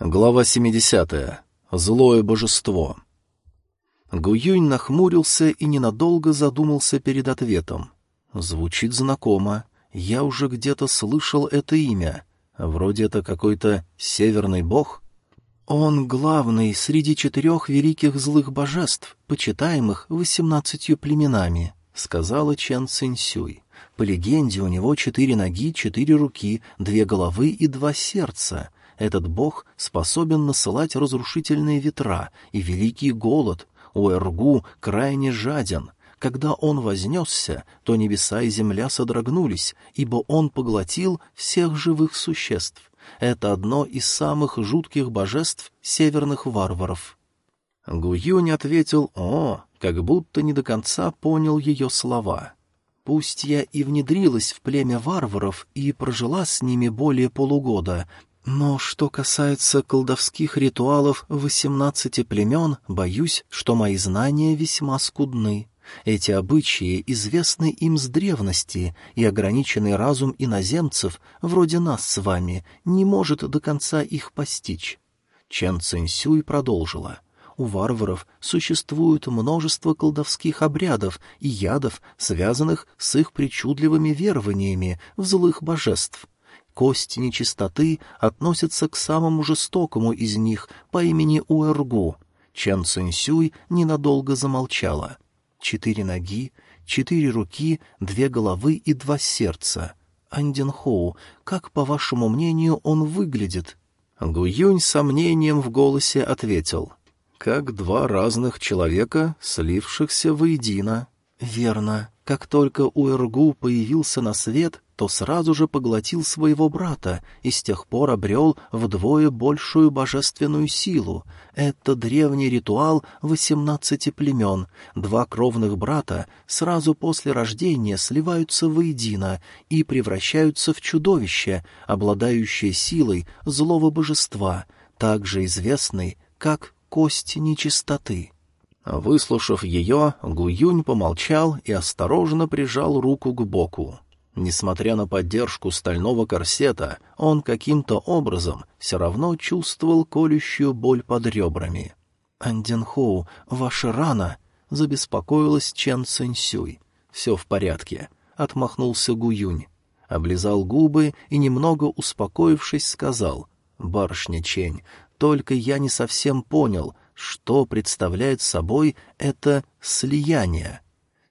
Глава 70. Злое божество. Гуюнь нахмурился и ненадолго задумался перед ответом. Звучит знакомо. Я уже где-то слышал это имя. Вроде это какой-то северный бог. Он главный среди четырех великих злых божеств, почитаемых восемнадцатью племенами, — сказала Чен Цинсюй. По легенде, у него четыре ноги, четыре руки, две головы и два сердца — этот бог способен насылать разрушительные ветра и великий голод. У Эргу крайне жаден. Когда он вознесся, то небеса и земля содрогнулись, ибо он поглотил всех живых существ. Это одно из самых жутких божеств северных варваров. Гуюнь ответил «О», как будто не до конца понял ее слова. Пусть я и внедрилась в племя варваров и прожила с ними более полугода, но что касается колдовских ритуалов восемнадцати племен, боюсь, что мои знания весьма скудны. Эти обычаи известны им с древности, и ограниченный разум иноземцев, вроде нас с вами, не может до конца их постичь. Чен Цинсюй продолжила. У варваров существует множество колдовских обрядов и ядов, связанных с их причудливыми верованиями в злых божеств — Кость нечистоты относится к самому жестокому из них по имени Уэргу. Чан Цинсюй ненадолго замолчала. Четыре ноги, четыре руки, две головы и два сердца. Андин Хоу, как, по вашему мнению, он выглядит? Гуюнь с сомнением в голосе ответил. Как два разных человека, слившихся воедино. Верно. Как только Уэргу появился на свет, то сразу же поглотил своего брата и с тех пор обрел вдвое большую божественную силу. Это древний ритуал восемнадцати племен. Два кровных брата сразу после рождения сливаются воедино и превращаются в чудовище, обладающее силой злого божества, также известный как кость нечистоты. Выслушав ее, Гуюнь помолчал и осторожно прижал руку к боку. Несмотря на поддержку стального корсета, он каким-то образом все равно чувствовал колющую боль под ребрами. «Анденхоу, ваша рана!» — забеспокоилась Чен Цинсюй. «Все в порядке», — отмахнулся Гуюнь. Облизал губы и, немного успокоившись, сказал, «Барышня Чень, только я не совсем понял, что представляет собой это слияние».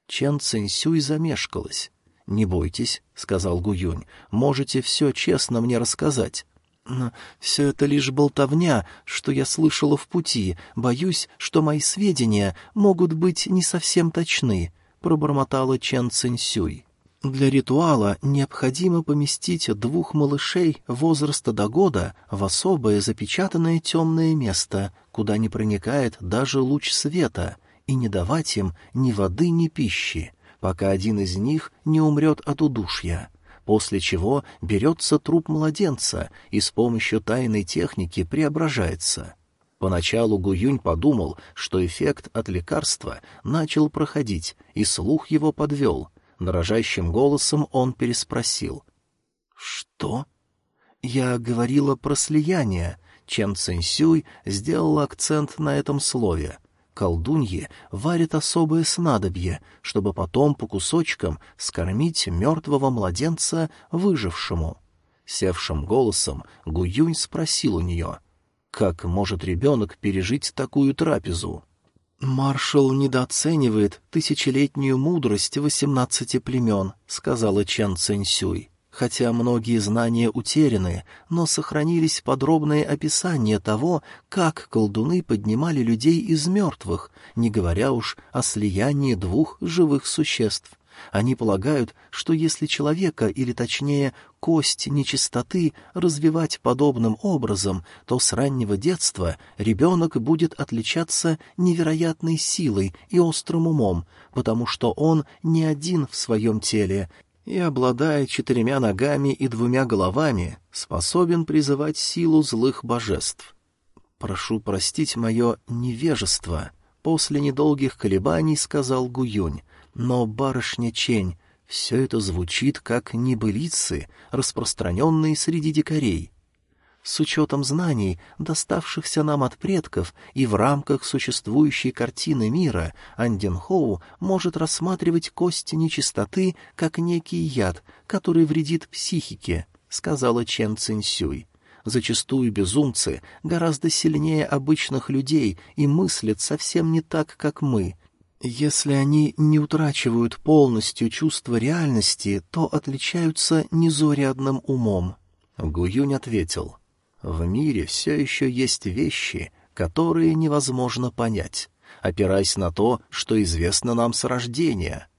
Чен Цинсюй замешкалась. «Не бойтесь», — сказал Гуюнь, — «можете все честно мне рассказать». «Но все это лишь болтовня, что я слышала в пути. Боюсь, что мои сведения могут быть не совсем точны», — пробормотала Чен Цинсюй. «Для ритуала необходимо поместить двух малышей возраста до года в особое запечатанное темное место, куда не проникает даже луч света, и не давать им ни воды, ни пищи пока один из них не умрет от удушья, после чего берется труп младенца и с помощью тайной техники преображается. Поначалу Гуюнь подумал, что эффект от лекарства начал проходить, и слух его подвел. Дрожащим голосом он переспросил. «Что?» «Я говорила про слияние», чем Цинсюй сделал акцент на этом слове колдуньи варят особое снадобье, чтобы потом по кусочкам скормить мертвого младенца выжившему. Севшим голосом Гуюнь спросил у нее, как может ребенок пережить такую трапезу? «Маршал недооценивает тысячелетнюю мудрость восемнадцати племен», — сказала Чан Цэньсюй. Хотя многие знания утеряны, но сохранились подробные описания того, как колдуны поднимали людей из мертвых, не говоря уж о слиянии двух живых существ. Они полагают, что если человека, или точнее кость нечистоты, развивать подобным образом, то с раннего детства ребенок будет отличаться невероятной силой и острым умом, потому что он не один в своем теле и, обладая четырьмя ногами и двумя головами, способен призывать силу злых божеств. «Прошу простить мое невежество», — после недолгих колебаний сказал Гуюнь, «но, барышня Чень, все это звучит как небылицы, распространенные среди дикарей». С учетом знаний, доставшихся нам от предков, и в рамках существующей картины мира, Анденхоу может рассматривать кости нечистоты как некий яд, который вредит психике, — сказала Чен Цинсюй. Зачастую безумцы гораздо сильнее обычных людей и мыслят совсем не так, как мы. Если они не утрачивают полностью чувство реальности, то отличаются незаурядным умом. Гуюнь ответил — в мире все еще есть вещи, которые невозможно понять, опираясь на то, что известно нам с рождения.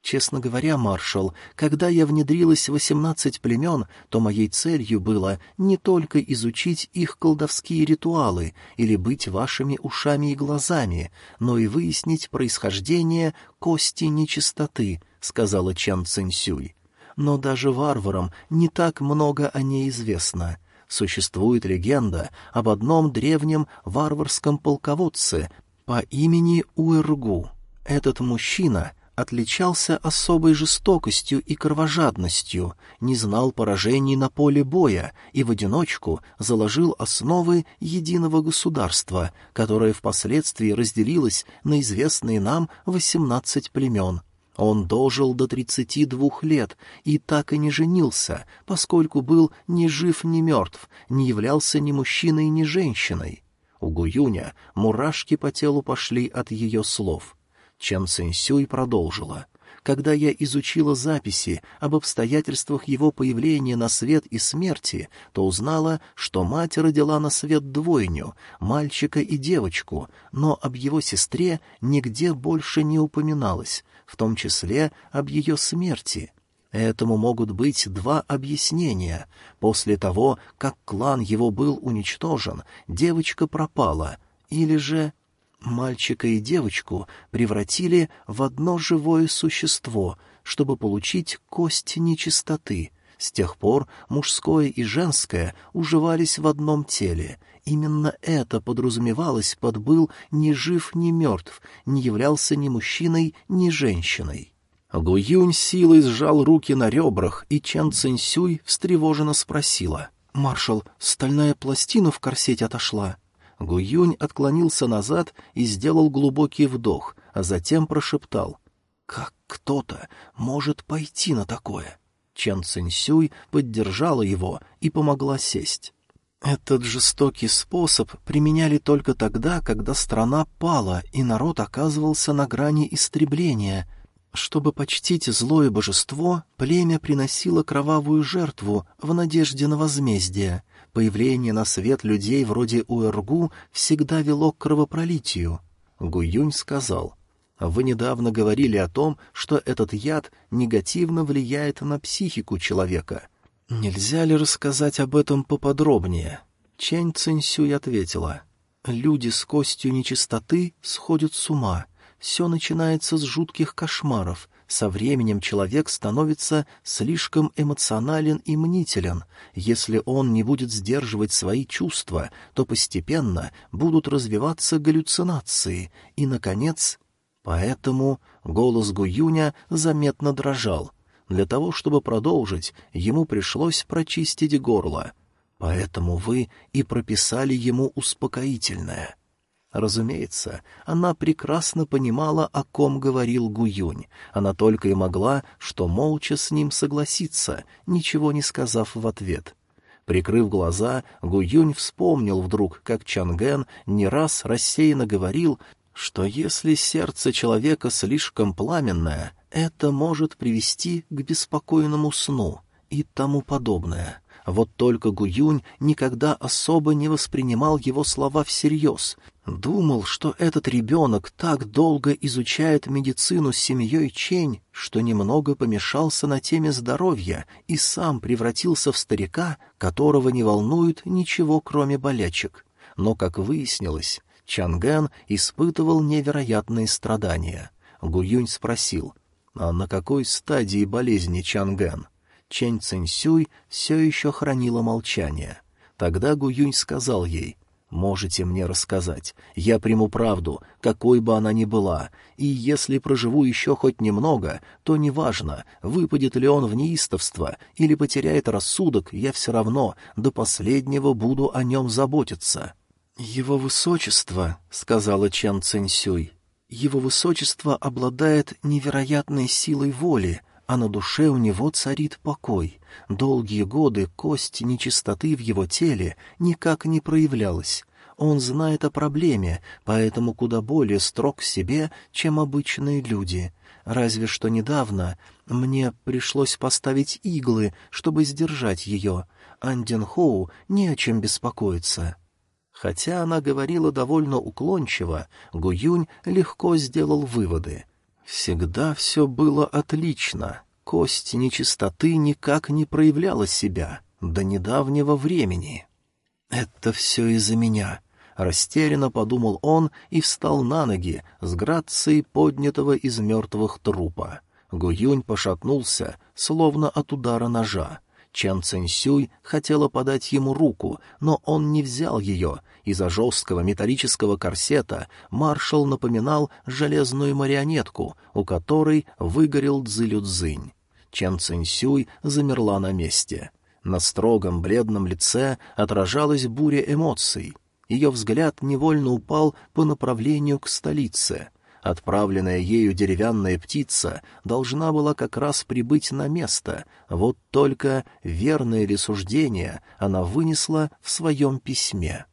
Честно говоря, маршал, когда я внедрилась в восемнадцать племен, то моей целью было не только изучить их колдовские ритуалы или быть вашими ушами и глазами, но и выяснить происхождение кости нечистоты, — сказала Чан Цинсюй. Но даже варварам не так много о ней известно — Существует легенда об одном древнем варварском полководце по имени Уэргу. Этот мужчина отличался особой жестокостью и кровожадностью, не знал поражений на поле боя и в одиночку заложил основы единого государства, которое впоследствии разделилось на известные нам восемнадцать племен. Он дожил до тридцати двух лет и так и не женился, поскольку был ни жив, ни мертв, не являлся ни мужчиной, ни женщиной. У Гуюня мурашки по телу пошли от ее слов. Чен Цинсюй продолжила. Когда я изучила записи об обстоятельствах его появления на свет и смерти, то узнала, что мать родила на свет двойню, мальчика и девочку, но об его сестре нигде больше не упоминалось, в том числе об ее смерти. Этому могут быть два объяснения. После того, как клан его был уничтожен, девочка пропала, или же мальчика и девочку превратили в одно живое существо, чтобы получить кость нечистоты. С тех пор мужское и женское уживались в одном теле. Именно это подразумевалось под «был ни жив, ни мертв», не являлся ни мужчиной, ни женщиной. Гуюнь силой сжал руки на ребрах, и Чан Цинсюй встревоженно спросила. «Маршал, стальная пластина в корсете отошла?» Гуюнь отклонился назад и сделал глубокий вдох, а затем прошептал. «Как кто-то может пойти на такое?» Чен Цинсюй поддержала его и помогла сесть. Этот жестокий способ применяли только тогда, когда страна пала, и народ оказывался на грани истребления. Чтобы почтить злое божество, племя приносило кровавую жертву в надежде на возмездие. Появление на свет людей вроде Уэргу всегда вело к кровопролитию. Гуюнь сказал, «Вы недавно говорили о том, что этот яд негативно влияет на психику человека». «Нельзя ли рассказать об этом поподробнее?» Чэнь Цинсюй ответила. «Люди с костью нечистоты сходят с ума. Все начинается с жутких кошмаров. Со временем человек становится слишком эмоционален и мнителен. Если он не будет сдерживать свои чувства, то постепенно будут развиваться галлюцинации. И, наконец... Поэтому голос Гуюня заметно дрожал. Для того, чтобы продолжить, ему пришлось прочистить горло. Поэтому вы и прописали ему успокоительное. Разумеется, она прекрасно понимала, о ком говорил Гуюнь. Она только и могла, что молча с ним согласиться, ничего не сказав в ответ. Прикрыв глаза, Гуюнь вспомнил вдруг, как Чанген не раз рассеянно говорил, что если сердце человека слишком пламенное, это может привести к беспокойному сну и тому подобное. Вот только Гуюнь никогда особо не воспринимал его слова всерьез. Думал, что этот ребенок так долго изучает медицину с семьей Чень, что немного помешался на теме здоровья и сам превратился в старика, которого не волнует ничего, кроме болячек. Но, как выяснилось, Чангэн испытывал невероятные страдания. Гуюнь спросил — а на какой стадии болезни Чангэн? Чэнь Цинсюй все еще хранила молчание. Тогда Гуюнь сказал ей, Можете мне рассказать. Я приму правду, какой бы она ни была, и если проживу еще хоть немного, то неважно, выпадет ли он в неистовство или потеряет рассудок, я все равно до последнего буду о нем заботиться». «Его высочество», — сказала Чан Цэньсюй, — «его высочество обладает невероятной силой воли, а на душе у него царит покой. Долгие годы кость нечистоты в его теле никак не проявлялась. Он знает о проблеме, поэтому куда более строг к себе, чем обычные люди. Разве что недавно мне пришлось поставить иглы, чтобы сдержать ее. Андин Хоу не о чем беспокоиться. Хотя она говорила довольно уклончиво, Гуюнь легко сделал выводы — Всегда все было отлично. Кость нечистоты никак не проявляла себя до недавнего времени. «Это все из-за меня», — растерянно подумал он и встал на ноги с грацией поднятого из мертвых трупа. Гуюнь пошатнулся, словно от удара ножа. Чан Цэньсюй хотела подать ему руку, но он не взял ее из-за жесткого металлического корсета маршал напоминал железную марионетку, у которой выгорел Цзилюцзинь. Чен Цинсюй замерла на месте. На строгом бледном лице отражалась буря эмоций. Ее взгляд невольно упал по направлению к столице. Отправленная ею деревянная птица должна была как раз прибыть на место, вот только верное ли суждение она вынесла в своем письме.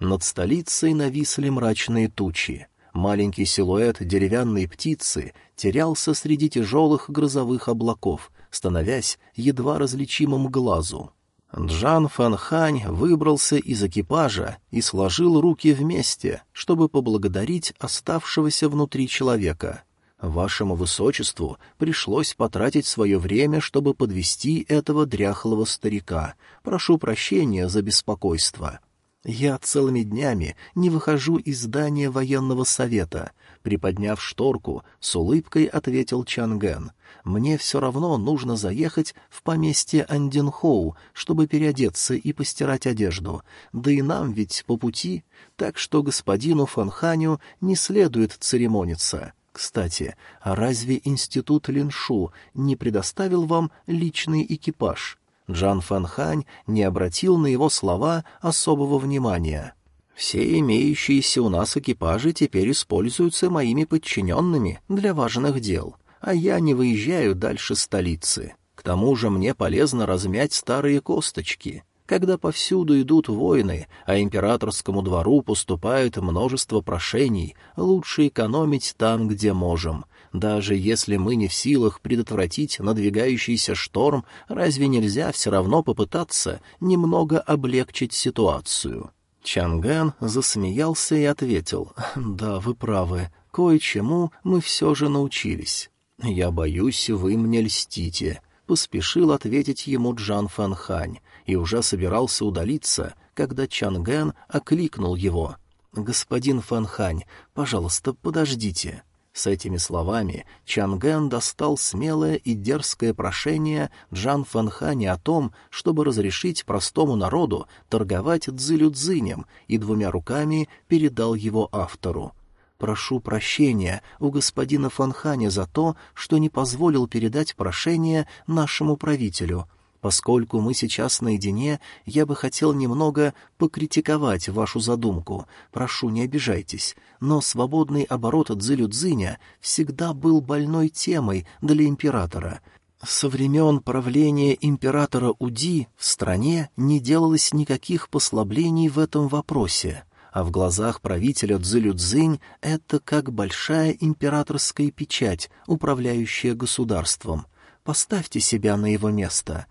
Над столицей нависли мрачные тучи. Маленький силуэт деревянной птицы терялся среди тяжелых грозовых облаков, становясь едва различимым глазу. Джан Фанхань выбрался из экипажа и сложил руки вместе, чтобы поблагодарить оставшегося внутри человека. Вашему высочеству пришлось потратить свое время, чтобы подвести этого дряхлого старика. Прошу прощения за беспокойство. Я целыми днями не выхожу из здания военного совета. Приподняв шторку, с улыбкой ответил Чанген. Мне все равно нужно заехать в поместье Андинхоу, чтобы переодеться и постирать одежду. Да и нам ведь по пути, так что господину Фанханю не следует церемониться. Кстати, а разве институт Линшу не предоставил вам личный экипаж? Джан Фанхань не обратил на его слова особого внимания. «Все имеющиеся у нас экипажи теперь используются моими подчиненными для важных дел, а я не выезжаю дальше столицы. К тому же мне полезно размять старые косточки». Когда повсюду идут войны, а императорскому двору поступает множество прошений, лучше экономить там, где можем. Даже если мы не в силах предотвратить надвигающийся шторм, разве нельзя все равно попытаться немного облегчить ситуацию?» Чанган засмеялся и ответил, «Да, вы правы, кое-чему мы все же научились». «Я боюсь, вы мне льстите», — поспешил ответить ему Джан Фанхань и уже собирался удалиться, когда Чангэн окликнул его. «Господин Фанхань, пожалуйста, подождите». С этими словами Чанген достал смелое и дерзкое прошение Джан Фанхани о том, чтобы разрешить простому народу торговать дзылю-дзынем, и двумя руками передал его автору. «Прошу прощения у господина Фанхани за то, что не позволил передать прошение нашему правителю. Поскольку мы сейчас наедине, я бы хотел немного покритиковать вашу задумку. Прошу, не обижайтесь. Но свободный оборот Цзилю-Цзиня всегда был больной темой для императора. Со времен правления императора Уди в стране не делалось никаких послаблений в этом вопросе. А в глазах правителя Цзилю-Цзинь это как большая императорская печать, управляющая государством. Поставьте себя на его место.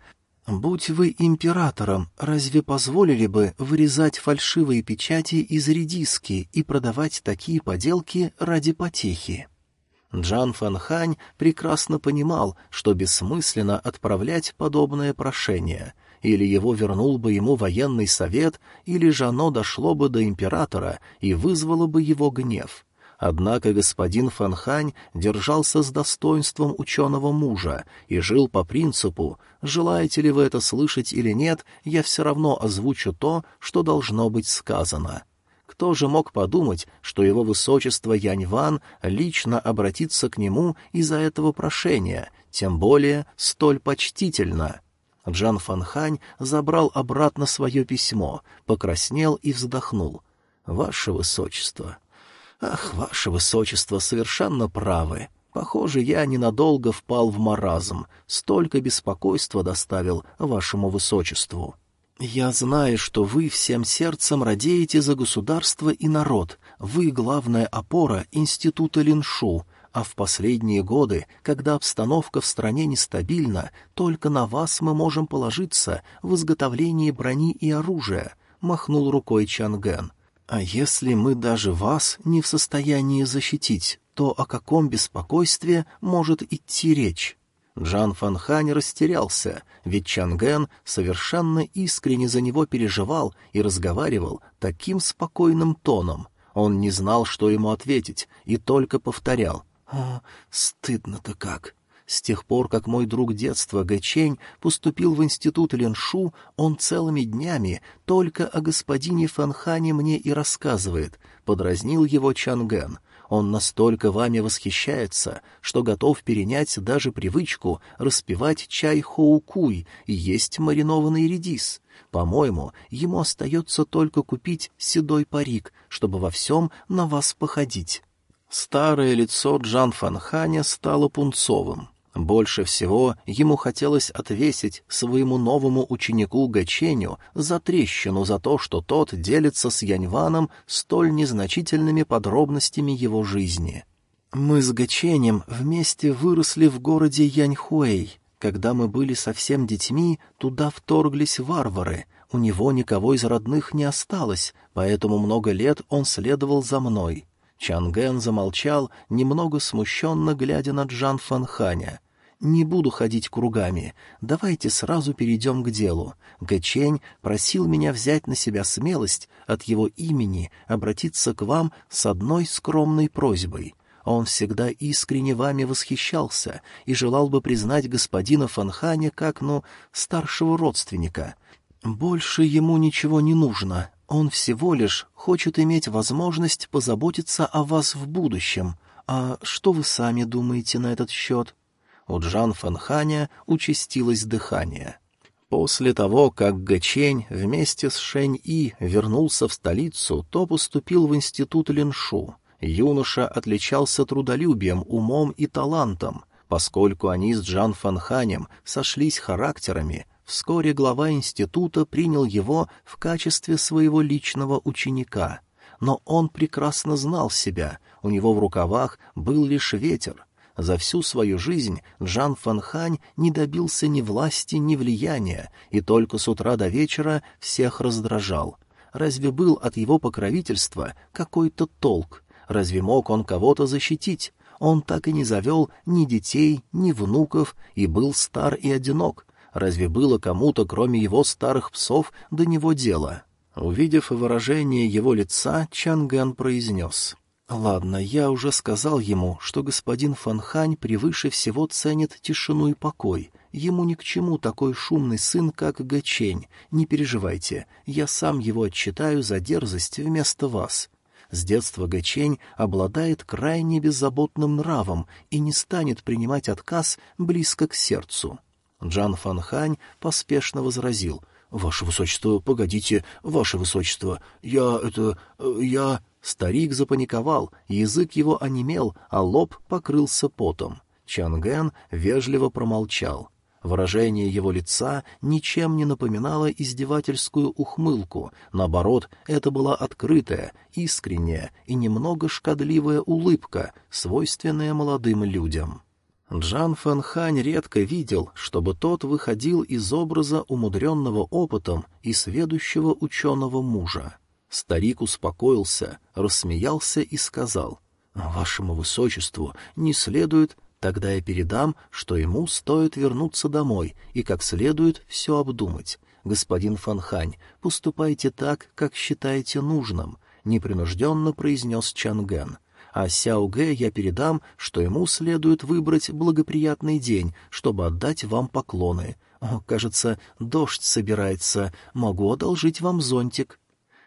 Будь вы императором, разве позволили бы вырезать фальшивые печати из редиски и продавать такие поделки ради потехи? Джан Фанхань прекрасно понимал, что бессмысленно отправлять подобное прошение. Или его вернул бы ему военный совет, или же оно дошло бы до императора и вызвало бы его гнев. Однако господин Фанхань держался с достоинством ученого мужа и жил по принципу «желаете ли вы это слышать или нет, я все равно озвучу то, что должно быть сказано». Кто же мог подумать, что его высочество Янь Ван лично обратится к нему из-за этого прошения, тем более столь почтительно? Джан Фанхань забрал обратно свое письмо, покраснел и вздохнул. «Ваше высочество, «Ах, ваше высочество, совершенно правы. Похоже, я ненадолго впал в маразм. Столько беспокойства доставил вашему высочеству. Я знаю, что вы всем сердцем радеете за государство и народ. Вы главная опора института Линшу, а в последние годы, когда обстановка в стране нестабильна, только на вас мы можем положиться в изготовлении брони и оружия», — махнул рукой Чанген. А если мы даже вас не в состоянии защитить, то о каком беспокойстве может идти речь? Джан Фанхань растерялся, ведь Чанген совершенно искренне за него переживал и разговаривал таким спокойным тоном. Он не знал, что ему ответить, и только повторял. «О, стыдно-то как! С тех пор, как мой друг детства Гэчень поступил в институт Леншу, он целыми днями только о господине Фанхане мне и рассказывает, — подразнил его Чанген. Он настолько вами восхищается, что готов перенять даже привычку распивать чай хоукуй и есть маринованный редис. По-моему, ему остается только купить седой парик, чтобы во всем на вас походить. Старое лицо Джан Фанханя стало пунцовым. Больше всего ему хотелось отвесить своему новому ученику Гаченю за трещину за то, что тот делится с Яньваном столь незначительными подробностями его жизни. «Мы с Гаченем вместе выросли в городе Яньхуэй. Когда мы были совсем детьми, туда вторглись варвары. У него никого из родных не осталось, поэтому много лет он следовал за мной». Чанген замолчал, немного смущенно глядя на Джан Фанханя. Не буду ходить кругами. Давайте сразу перейдем к делу. Гэчень просил меня взять на себя смелость от его имени обратиться к вам с одной скромной просьбой. Он всегда искренне вами восхищался и желал бы признать господина Фанханя как, ну, старшего родственника. Больше ему ничего не нужно. Он всего лишь хочет иметь возможность позаботиться о вас в будущем. А что вы сами думаете на этот счет?» У Джан Фанханя участилось дыхание. После того, как Гэчень вместе с Шэнь-И вернулся в столицу, то поступил в институт Линшу. Юноша отличался трудолюбием, умом и талантом. Поскольку они с Джан Фанханем сошлись характерами, вскоре глава института принял его в качестве своего личного ученика. Но он прекрасно знал себя, у него в рукавах был лишь ветер, за всю свою жизнь Джан Фанхань не добился ни власти, ни влияния, и только с утра до вечера всех раздражал. Разве был от его покровительства какой-то толк? Разве мог он кого-то защитить? Он так и не завел ни детей, ни внуков, и был стар и одинок. Разве было кому-то, кроме его старых псов, до него дело? Увидев выражение его лица, Чанган произнес — Ладно, я уже сказал ему, что господин Фанхань превыше всего ценит тишину и покой. Ему ни к чему такой шумный сын, как Гачень. Не переживайте, я сам его отчитаю за дерзость вместо вас. С детства Гачень обладает крайне беззаботным нравом и не станет принимать отказ близко к сердцу. Джан Фанхань поспешно возразил —— Ваше высочество, погодите, ваше высочество, я это... я... Старик запаниковал, язык его онемел, а лоб покрылся потом. Чанген вежливо промолчал. Выражение его лица ничем не напоминало издевательскую ухмылку, наоборот, это была открытая, искренняя и немного шкодливая улыбка, свойственная молодым людям. Джан Фэнхань редко видел, чтобы тот выходил из образа умудренного опытом и сведущего ученого мужа. Старик успокоился, рассмеялся и сказал, «Вашему высочеству не следует, тогда я передам, что ему стоит вернуться домой и как следует все обдумать. Господин Фанхань, поступайте так, как считаете нужным», — непринужденно произнес Чанген. А Сяо Гэ я передам, что ему следует выбрать благоприятный день, чтобы отдать вам поклоны. О, кажется, дождь собирается, могу одолжить вам зонтик».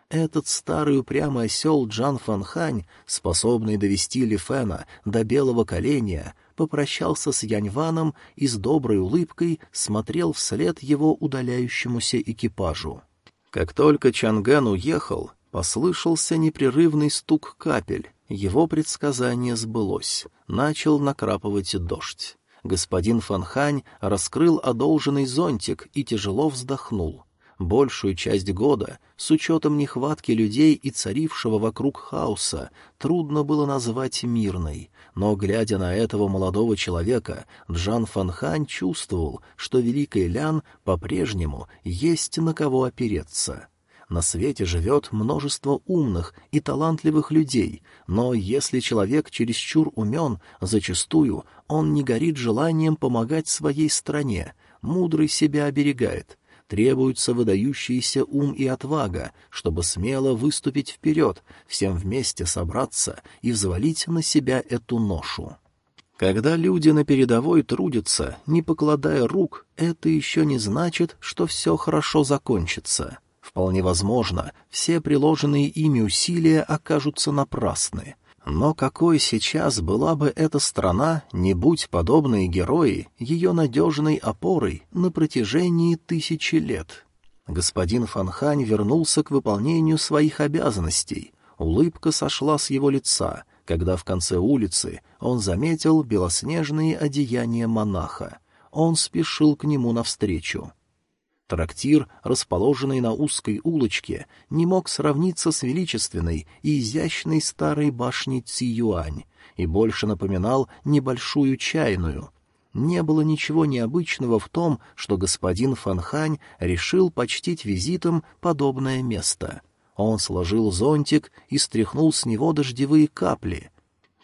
Этот старый упрямый осел Джан Фанхань, способный довести Ли Фэна до белого коленя, попрощался с Яньваном и с доброй улыбкой смотрел вслед его удаляющемуся экипажу. Как только Чангэн уехал, послышался непрерывный стук капель. Его предсказание сбылось. Начал накрапывать дождь. Господин Фанхань раскрыл одолженный зонтик и тяжело вздохнул. Большую часть года, с учетом нехватки людей и царившего вокруг хаоса, трудно было назвать мирной, но, глядя на этого молодого человека, Джан Фанхань чувствовал, что Великий Лян по-прежнему есть на кого опереться. На свете живет множество умных и талантливых людей, но если человек чересчур умен, зачастую он не горит желанием помогать своей стране, мудрый себя оберегает, Требуются выдающийся ум и отвага, чтобы смело выступить вперед, всем вместе собраться и взвалить на себя эту ношу. Когда люди на передовой трудятся, не покладая рук, это еще не значит, что все хорошо закончится. Вполне возможно, все приложенные ими усилия окажутся напрасны. Но какой сейчас была бы эта страна, не будь подобные герои ее надежной опорой на протяжении тысячи лет? Господин Фанхань вернулся к выполнению своих обязанностей. Улыбка сошла с его лица, когда в конце улицы он заметил белоснежные одеяния монаха. Он спешил к нему навстречу. Трактир, расположенный на узкой улочке, не мог сравниться с величественной и изящной старой башней Ци-Юань и больше напоминал небольшую чайную. Не было ничего необычного в том, что господин Фанхань решил почтить визитом подобное место. Он сложил зонтик и стряхнул с него дождевые капли —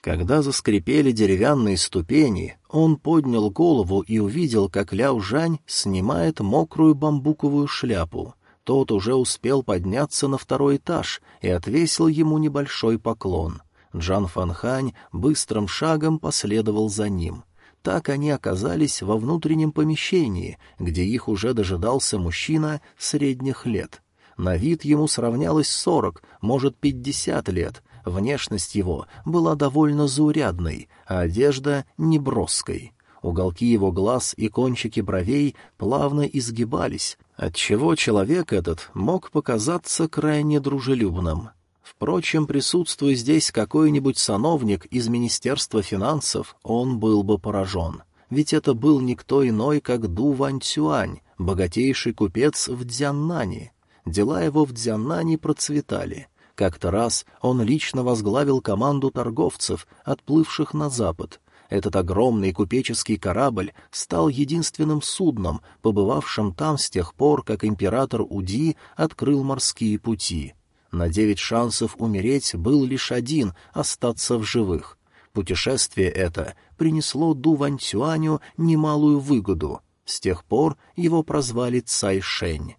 когда заскрипели деревянные ступени, он поднял голову и увидел, как Ляо Жань снимает мокрую бамбуковую шляпу. Тот уже успел подняться на второй этаж и отвесил ему небольшой поклон. Джан Фанхань быстрым шагом последовал за ним. Так они оказались во внутреннем помещении, где их уже дожидался мужчина средних лет. На вид ему сравнялось сорок, может, пятьдесят лет, Внешность его была довольно заурядной, а одежда — неброской. Уголки его глаз и кончики бровей плавно изгибались, отчего человек этот мог показаться крайне дружелюбным. Впрочем, присутствуя здесь какой-нибудь сановник из Министерства финансов, он был бы поражен. Ведь это был никто иной, как Ду Вань Цюань, богатейший купец в Дзяннане. Дела его в Дзяннане процветали — как-то раз он лично возглавил команду торговцев, отплывших на запад. Этот огромный купеческий корабль стал единственным судном, побывавшим там с тех пор, как император Уди открыл морские пути. На девять шансов умереть был лишь один — остаться в живых. Путешествие это принесло Ду Ванцюаню немалую выгоду. С тех пор его прозвали Цай Шэнь.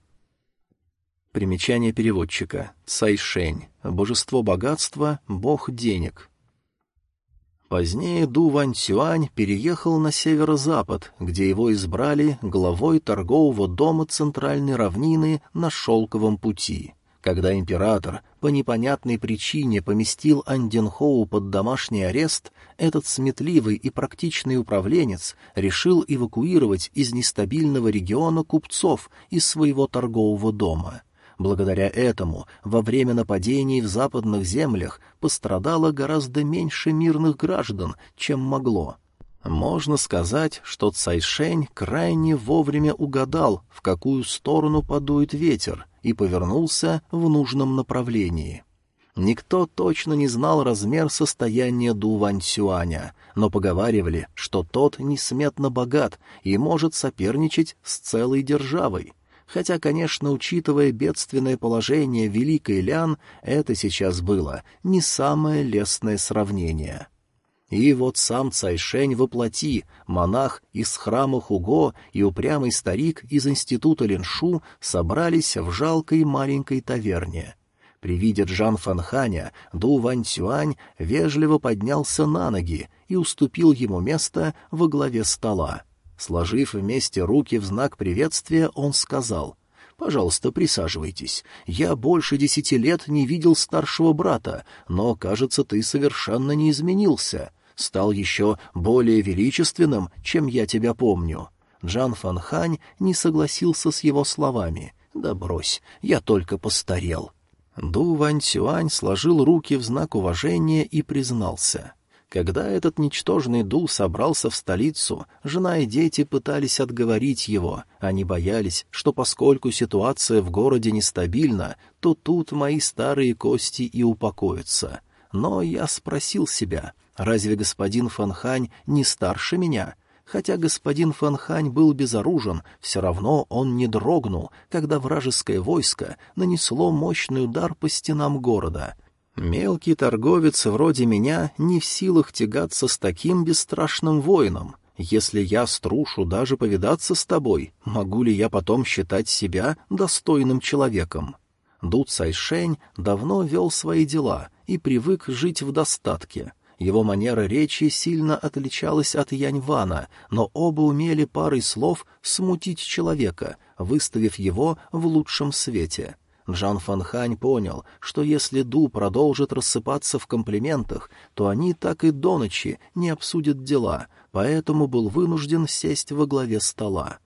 Примечание переводчика. Сайшень. Божество богатства, бог денег. Позднее Ду Вань Цюань переехал на северо-запад, где его избрали главой торгового дома Центральной равнины на Шелковом пути. Когда император по непонятной причине поместил Анденхоу под домашний арест, этот сметливый и практичный управленец решил эвакуировать из нестабильного региона купцов из своего торгового дома — Благодаря этому во время нападений в западных землях пострадало гораздо меньше мирных граждан, чем могло. Можно сказать, что Цайшень крайне вовремя угадал, в какую сторону подует ветер, и повернулся в нужном направлении. Никто точно не знал размер состояния Ду Ваньсюаня, но поговаривали, что тот несметно богат и может соперничать с целой державой хотя, конечно, учитывая бедственное положение Великой Лян, это сейчас было не самое лестное сравнение. И вот сам Цайшень воплоти, монах из храма Хуго и упрямый старик из института Линшу собрались в жалкой маленькой таверне. При виде Джан Фанханя Ду Вань Цюань вежливо поднялся на ноги и уступил ему место во главе стола. Сложив вместе руки в знак приветствия, он сказал — Пожалуйста, присаживайтесь. Я больше десяти лет не видел старшего брата, но, кажется, ты совершенно не изменился. Стал еще более величественным, чем я тебя помню». Джан Фанхань не согласился с его словами. «Да брось, я только постарел». Ду Вань Цюань сложил руки в знак уважения и признался. Когда этот ничтожный Ду собрался в столицу, жена и дети пытались отговорить его. Они боялись, что поскольку ситуация в городе нестабильна, то тут мои старые кости и упокоятся. Но я спросил себя, разве господин Фанхань не старше меня? Хотя господин Фанхань был безоружен, все равно он не дрогнул, когда вражеское войско нанесло мощный удар по стенам города — Мелкий торговец вроде меня не в силах тягаться с таким бесстрашным воином. Если я струшу даже повидаться с тобой, могу ли я потом считать себя достойным человеком? Ду Цайшень давно вел свои дела и привык жить в достатке. Его манера речи сильно отличалась от Яньвана, но оба умели парой слов смутить человека, выставив его в лучшем свете — Джан Фанхань понял, что если Ду продолжит рассыпаться в комплиментах, то они так и до ночи не обсудят дела, поэтому был вынужден сесть во главе стола.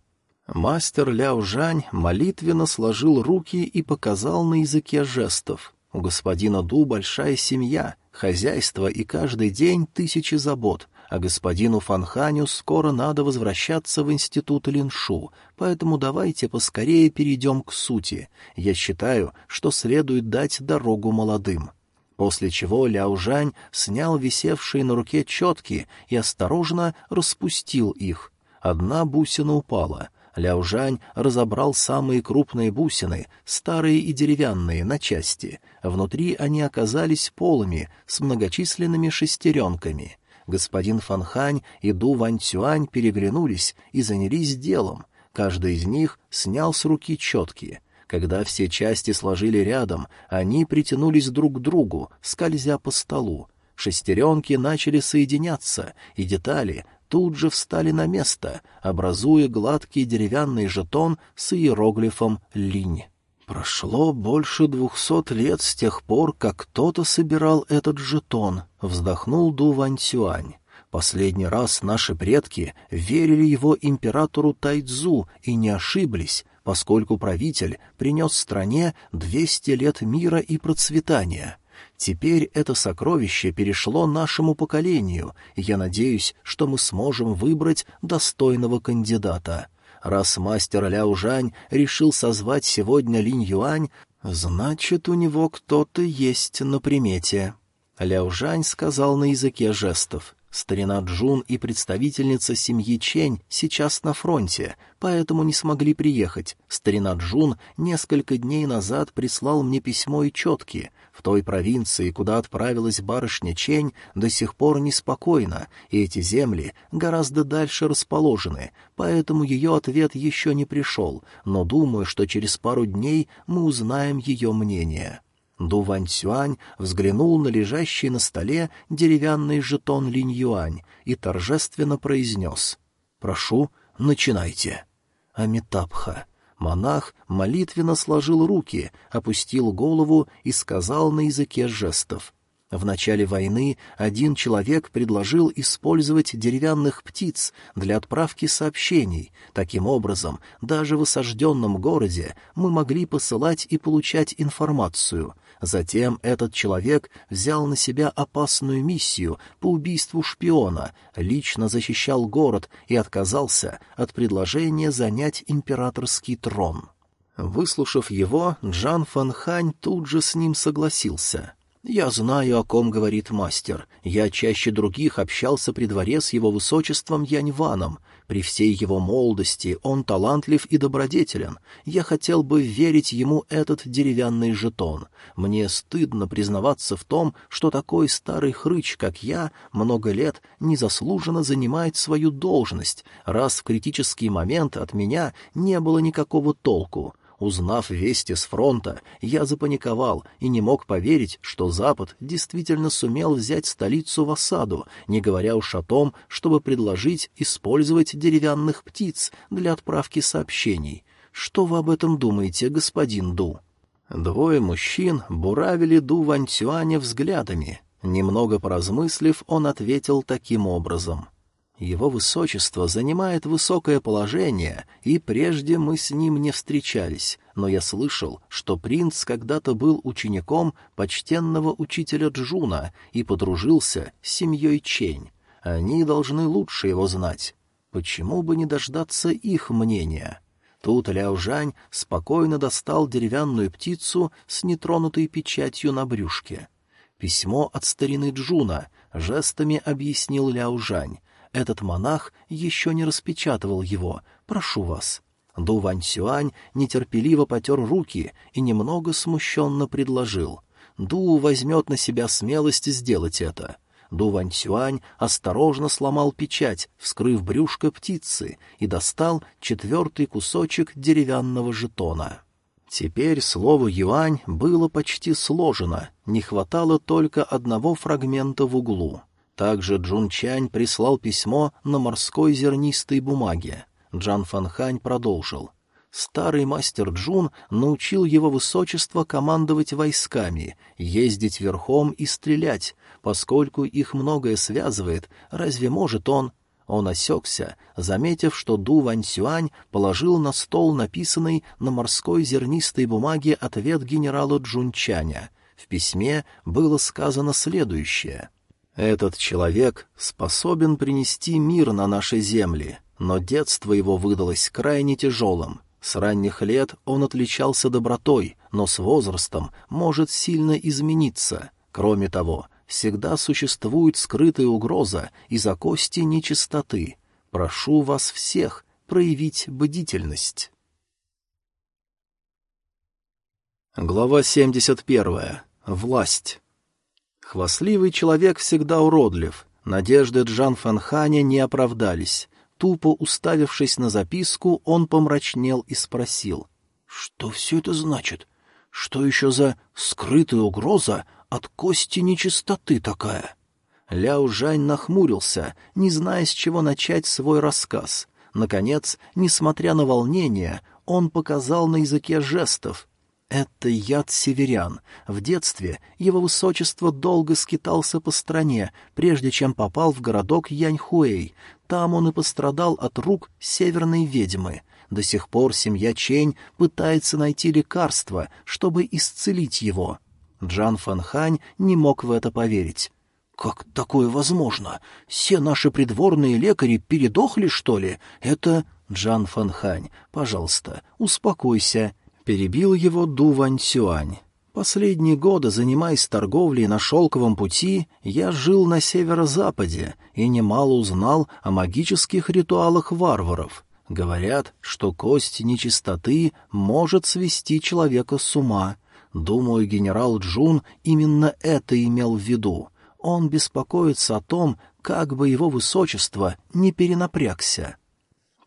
Мастер Ляо Жань молитвенно сложил руки и показал на языке жестов. У господина Ду большая семья, хозяйство и каждый день тысячи забот, а господину Фанханю скоро надо возвращаться в институт Линшу, поэтому давайте поскорее перейдем к сути. Я считаю, что следует дать дорогу молодым». После чего Ляо Жань снял висевшие на руке четки и осторожно распустил их. Одна бусина упала — Ляо Жань разобрал самые крупные бусины, старые и деревянные, на части. Внутри они оказались полыми, с многочисленными шестеренками. Господин Фанхань и Ду Ваньцюань переглянулись и занялись делом. Каждый из них снял с руки четки. Когда все части сложили рядом, они притянулись друг к другу, скользя по столу. Шестеренки начали соединяться, и детали тут же встали на место, образуя гладкий деревянный жетон с иероглифом «Линь». «Прошло больше двухсот лет с тех пор, как кто-то собирал этот жетон», — вздохнул Ду Ваньцюань. «Последний раз наши предки верили его императору Тайцзу и не ошиблись, поскольку правитель принес стране двести лет мира и процветания». Теперь это сокровище перешло нашему поколению, и я надеюсь, что мы сможем выбрать достойного кандидата. Раз мастер Ляо Жань решил созвать сегодня Линь Юань, значит, у него кто-то есть на примете. Ляо Жань сказал на языке жестов. Старина Джун и представительница семьи Чень сейчас на фронте, поэтому не смогли приехать. Старина Джун несколько дней назад прислал мне письмо и четки. В той провинции, куда отправилась барышня Чень, до сих пор неспокойно, и эти земли гораздо дальше расположены, поэтому ее ответ еще не пришел, но думаю, что через пару дней мы узнаем ее мнение. Ду Ваньцюань взглянул на лежащий на столе деревянный жетон Линь Юань и торжественно произнес «Прошу, начинайте». Амитабха. Монах молитвенно сложил руки, опустил голову и сказал на языке жестов в начале войны один человек предложил использовать деревянных птиц для отправки сообщений. Таким образом, даже в осажденном городе мы могли посылать и получать информацию. Затем этот человек взял на себя опасную миссию по убийству шпиона, лично защищал город и отказался от предложения занять императорский трон. Выслушав его, Джан Фанхань тут же с ним согласился — «Я знаю, о ком говорит мастер. Я чаще других общался при дворе с его высочеством Яньваном. При всей его молодости он талантлив и добродетелен. Я хотел бы верить ему этот деревянный жетон. Мне стыдно признаваться в том, что такой старый хрыч, как я, много лет незаслуженно занимает свою должность, раз в критический момент от меня не было никакого толку». Узнав вести с фронта, я запаниковал и не мог поверить, что Запад действительно сумел взять столицу в осаду, не говоря уж о том, чтобы предложить использовать деревянных птиц для отправки сообщений. Что вы об этом думаете, господин Ду? Двое мужчин буравили Ду Ванцюаня взглядами. Немного поразмыслив, он ответил таким образом — его высочество занимает высокое положение, и прежде мы с ним не встречались, но я слышал, что принц когда-то был учеником почтенного учителя Джуна и подружился с семьей Чень. Они должны лучше его знать. Почему бы не дождаться их мнения? Тут Ляо Жань спокойно достал деревянную птицу с нетронутой печатью на брюшке. Письмо от старины Джуна жестами объяснил Ляо Жань, этот монах еще не распечатывал его. Прошу вас». Ду Вань Сюань нетерпеливо потер руки и немного смущенно предложил. Ду возьмет на себя смелость сделать это. Ду Вань Сюань осторожно сломал печать, вскрыв брюшко птицы, и достал четвертый кусочек деревянного жетона. Теперь слово «юань» было почти сложено, не хватало только одного фрагмента в углу. Также Джун Чань прислал письмо на морской зернистой бумаге. Джан Фанхань продолжил. Старый мастер Джун научил его высочество командовать войсками, ездить верхом и стрелять. Поскольку их многое связывает, разве может он... Он осекся, заметив, что Ду Ваньсюань положил на стол написанный на морской зернистой бумаге ответ генерала Джунчаня. В письме было сказано следующее — этот человек способен принести мир на наши земли, но детство его выдалось крайне тяжелым. С ранних лет он отличался добротой, но с возрастом может сильно измениться. Кроме того, всегда существует скрытая угроза из-за кости нечистоты. Прошу вас всех проявить бдительность. Глава 71. Власть. Хвастливый человек всегда уродлив. Надежды Джан Фанханя не оправдались. Тупо уставившись на записку, он помрачнел и спросил. — Что все это значит? Что еще за скрытая угроза от кости нечистоты такая? Ляо Жань нахмурился, не зная, с чего начать свой рассказ. Наконец, несмотря на волнение, он показал на языке жестов — это яд северян. В детстве его высочество долго скитался по стране, прежде чем попал в городок Яньхуэй. Там он и пострадал от рук северной ведьмы. До сих пор семья Чень пытается найти лекарство, чтобы исцелить его. Джан Фанхань не мог в это поверить. «Как такое возможно? Все наши придворные лекари передохли, что ли? Это...» «Джан Фанхань, пожалуйста, успокойся Перебил его Ду Ваньсюань. Последние годы, занимаясь торговлей на шелковом пути, я жил на северо-западе и немало узнал о магических ритуалах варваров. Говорят, что кость нечистоты может свести человека с ума. Думаю, генерал Джун именно это имел в виду. Он беспокоится о том, как бы его высочество не перенапрягся.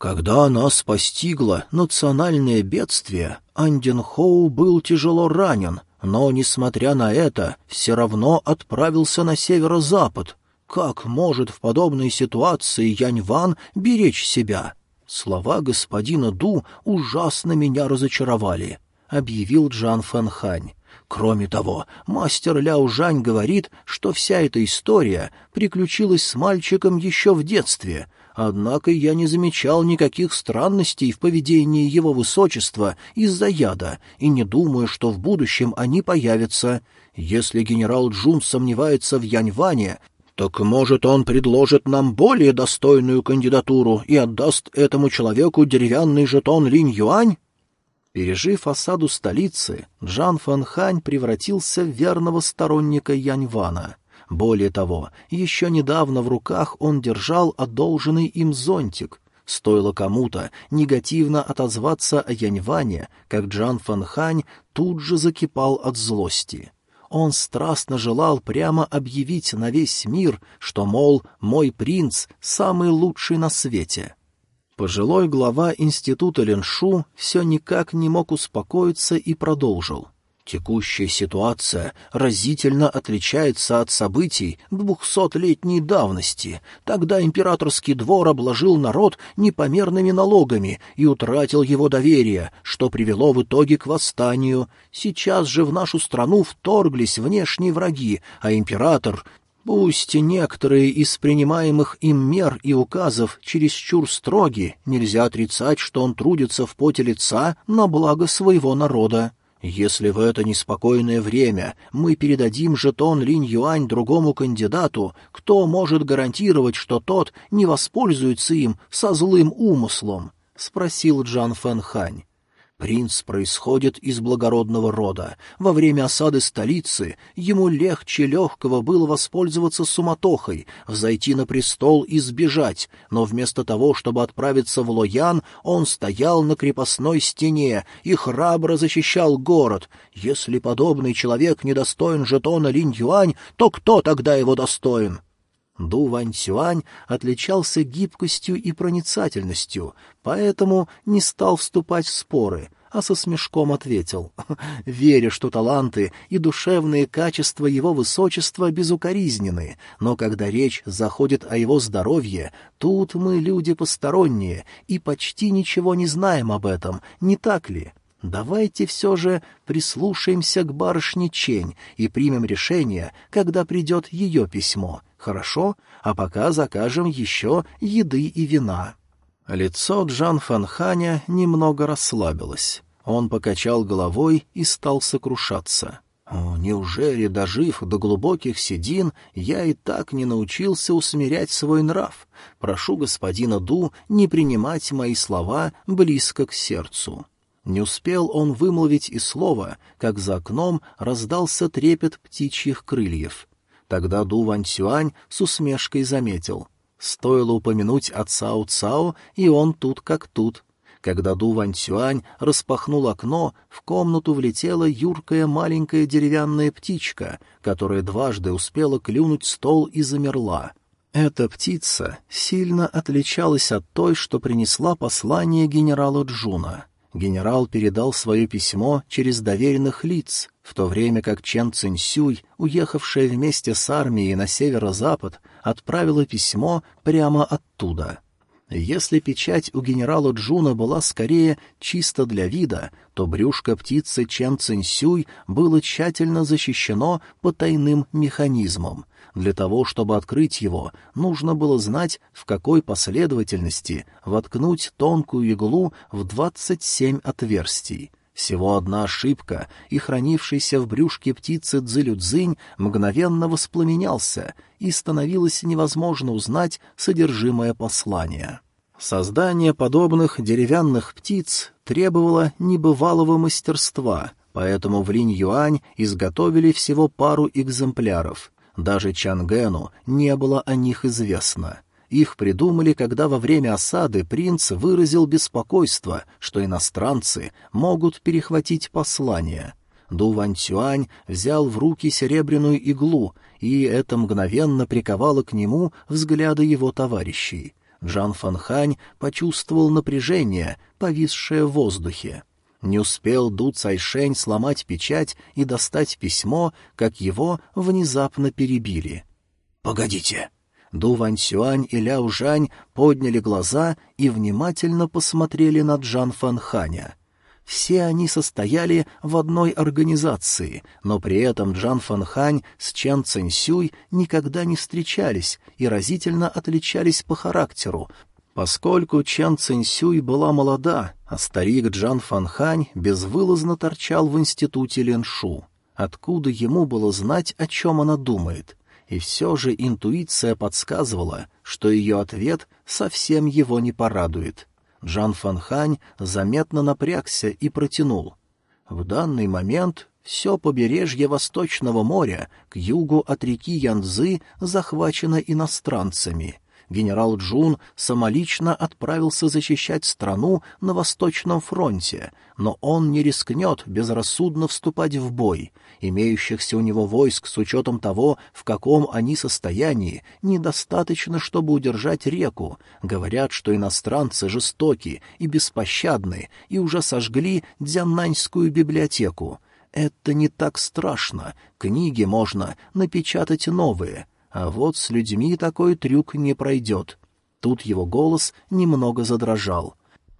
Когда нас постигло национальное бедствие, Андин Хоу был тяжело ранен, но, несмотря на это, все равно отправился на северо-запад. Как может в подобной ситуации Янь Ван беречь себя? Слова господина Ду ужасно меня разочаровали, — объявил Джан Фэнхань. Кроме того, мастер Ляо Жань говорит, что вся эта история приключилась с мальчиком еще в детстве — Однако я не замечал никаких странностей в поведении его высочества из-за яда и не думаю, что в будущем они появятся. Если генерал Джун сомневается в Яньване, так, может, он предложит нам более достойную кандидатуру и отдаст этому человеку деревянный жетон Линь-Юань? Пережив осаду столицы, Джан Фанхань превратился в верного сторонника Яньвана — более того, еще недавно в руках он держал одолженный им зонтик. Стоило кому-то негативно отозваться о Яньване, как Джан Фанхань тут же закипал от злости. Он страстно желал прямо объявить на весь мир, что, мол, мой принц самый лучший на свете. Пожилой глава института Леншу все никак не мог успокоиться и продолжил. Текущая ситуация разительно отличается от событий двухсотлетней давности. Тогда императорский двор обложил народ непомерными налогами и утратил его доверие, что привело в итоге к восстанию. Сейчас же в нашу страну вторглись внешние враги, а император Пусть некоторые из принимаемых им мер и указов чересчур строги, нельзя отрицать, что он трудится в поте лица на благо своего народа. Если в это неспокойное время мы передадим жетон Линь-Юань другому кандидату, кто может гарантировать, что тот не воспользуется им со злым умыслом? — спросил Джан Фэн Хань. Принц происходит из благородного рода. Во время осады столицы ему легче легкого было воспользоваться суматохой, взойти на престол и сбежать, но вместо того, чтобы отправиться в Лоян, он стоял на крепостной стене и храбро защищал город. Если подобный человек недостоин жетона Линь-Юань, то кто тогда его достоин? Ду Вань-Сюань отличался гибкостью и проницательностью, поэтому не стал вступать в споры, а со смешком ответил, веря, что таланты и душевные качества его высочества безукоризнены, но когда речь заходит о его здоровье, тут мы люди посторонние и почти ничего не знаем об этом, не так ли?» Давайте все же прислушаемся к барышне Чень и примем решение, когда придет ее письмо. Хорошо? А пока закажем еще еды и вина». Лицо Джан Фанханя немного расслабилось. Он покачал головой и стал сокрушаться. «О, неужели, дожив до глубоких седин, я и так не научился усмирять свой нрав? Прошу господина Ду не принимать мои слова близко к сердцу». Не успел он вымолвить и слова, как за окном раздался трепет птичьих крыльев. Тогда Ду Ваньсюань с усмешкой заметил. Стоило упомянуть о Цао Цао, и он тут как тут. Когда Ду Ваньсюань распахнул окно, в комнату влетела юркая маленькая деревянная птичка, которая дважды успела клюнуть стол и замерла. Эта птица сильно отличалась от той, что принесла послание генерала Джуна генерал передал свое письмо через доверенных лиц, в то время как Чен Цинсюй, уехавшая вместе с армией на северо-запад, отправила письмо прямо оттуда. Если печать у генерала Джуна была скорее чисто для вида, то брюшко птицы Чен Цинсюй было тщательно защищено потайным механизмом, для того, чтобы открыть его, нужно было знать, в какой последовательности воткнуть тонкую иглу в двадцать семь отверстий. Всего одна ошибка, и хранившийся в брюшке птицы Цзилюдзинь мгновенно воспламенялся, и становилось невозможно узнать содержимое послания. Создание подобных деревянных птиц требовало небывалого мастерства, поэтому в Линь-Юань изготовили всего пару экземпляров, даже Чангену не было о них известно. Их придумали, когда во время осады принц выразил беспокойство, что иностранцы могут перехватить послание. Ду Ванцюань взял в руки серебряную иглу, и это мгновенно приковало к нему взгляды его товарищей. Джан Фанхань почувствовал напряжение, повисшее в воздухе. Не успел Ду Цайшень сломать печать и достать письмо, как его внезапно перебили. «Погодите!» Ду Ваньсюань и Ляо Жань подняли глаза и внимательно посмотрели на Джан Фанханя. Все они состояли в одной организации, но при этом Джан Фанхань с Чен Цинсюй никогда не встречались и разительно отличались по характеру, Поскольку Чан Цинсюй была молода, а старик Джан Фанхань безвылазно торчал в институте Леншу. Откуда ему было знать, о чем она думает? И все же интуиция подсказывала, что ее ответ совсем его не порадует. Джан Фанхань заметно напрягся и протянул. В данный момент все побережье Восточного моря к югу от реки Янцзы захвачено иностранцами — Генерал Джун самолично отправился защищать страну на Восточном фронте, но он не рискнет безрассудно вступать в бой. Имеющихся у него войск с учетом того, в каком они состоянии, недостаточно, чтобы удержать реку. Говорят, что иностранцы жестоки и беспощадны, и уже сожгли Дзяннаньскую библиотеку. Это не так страшно, книги можно напечатать новые, а вот с людьми такой трюк не пройдет. Тут его голос немного задрожал.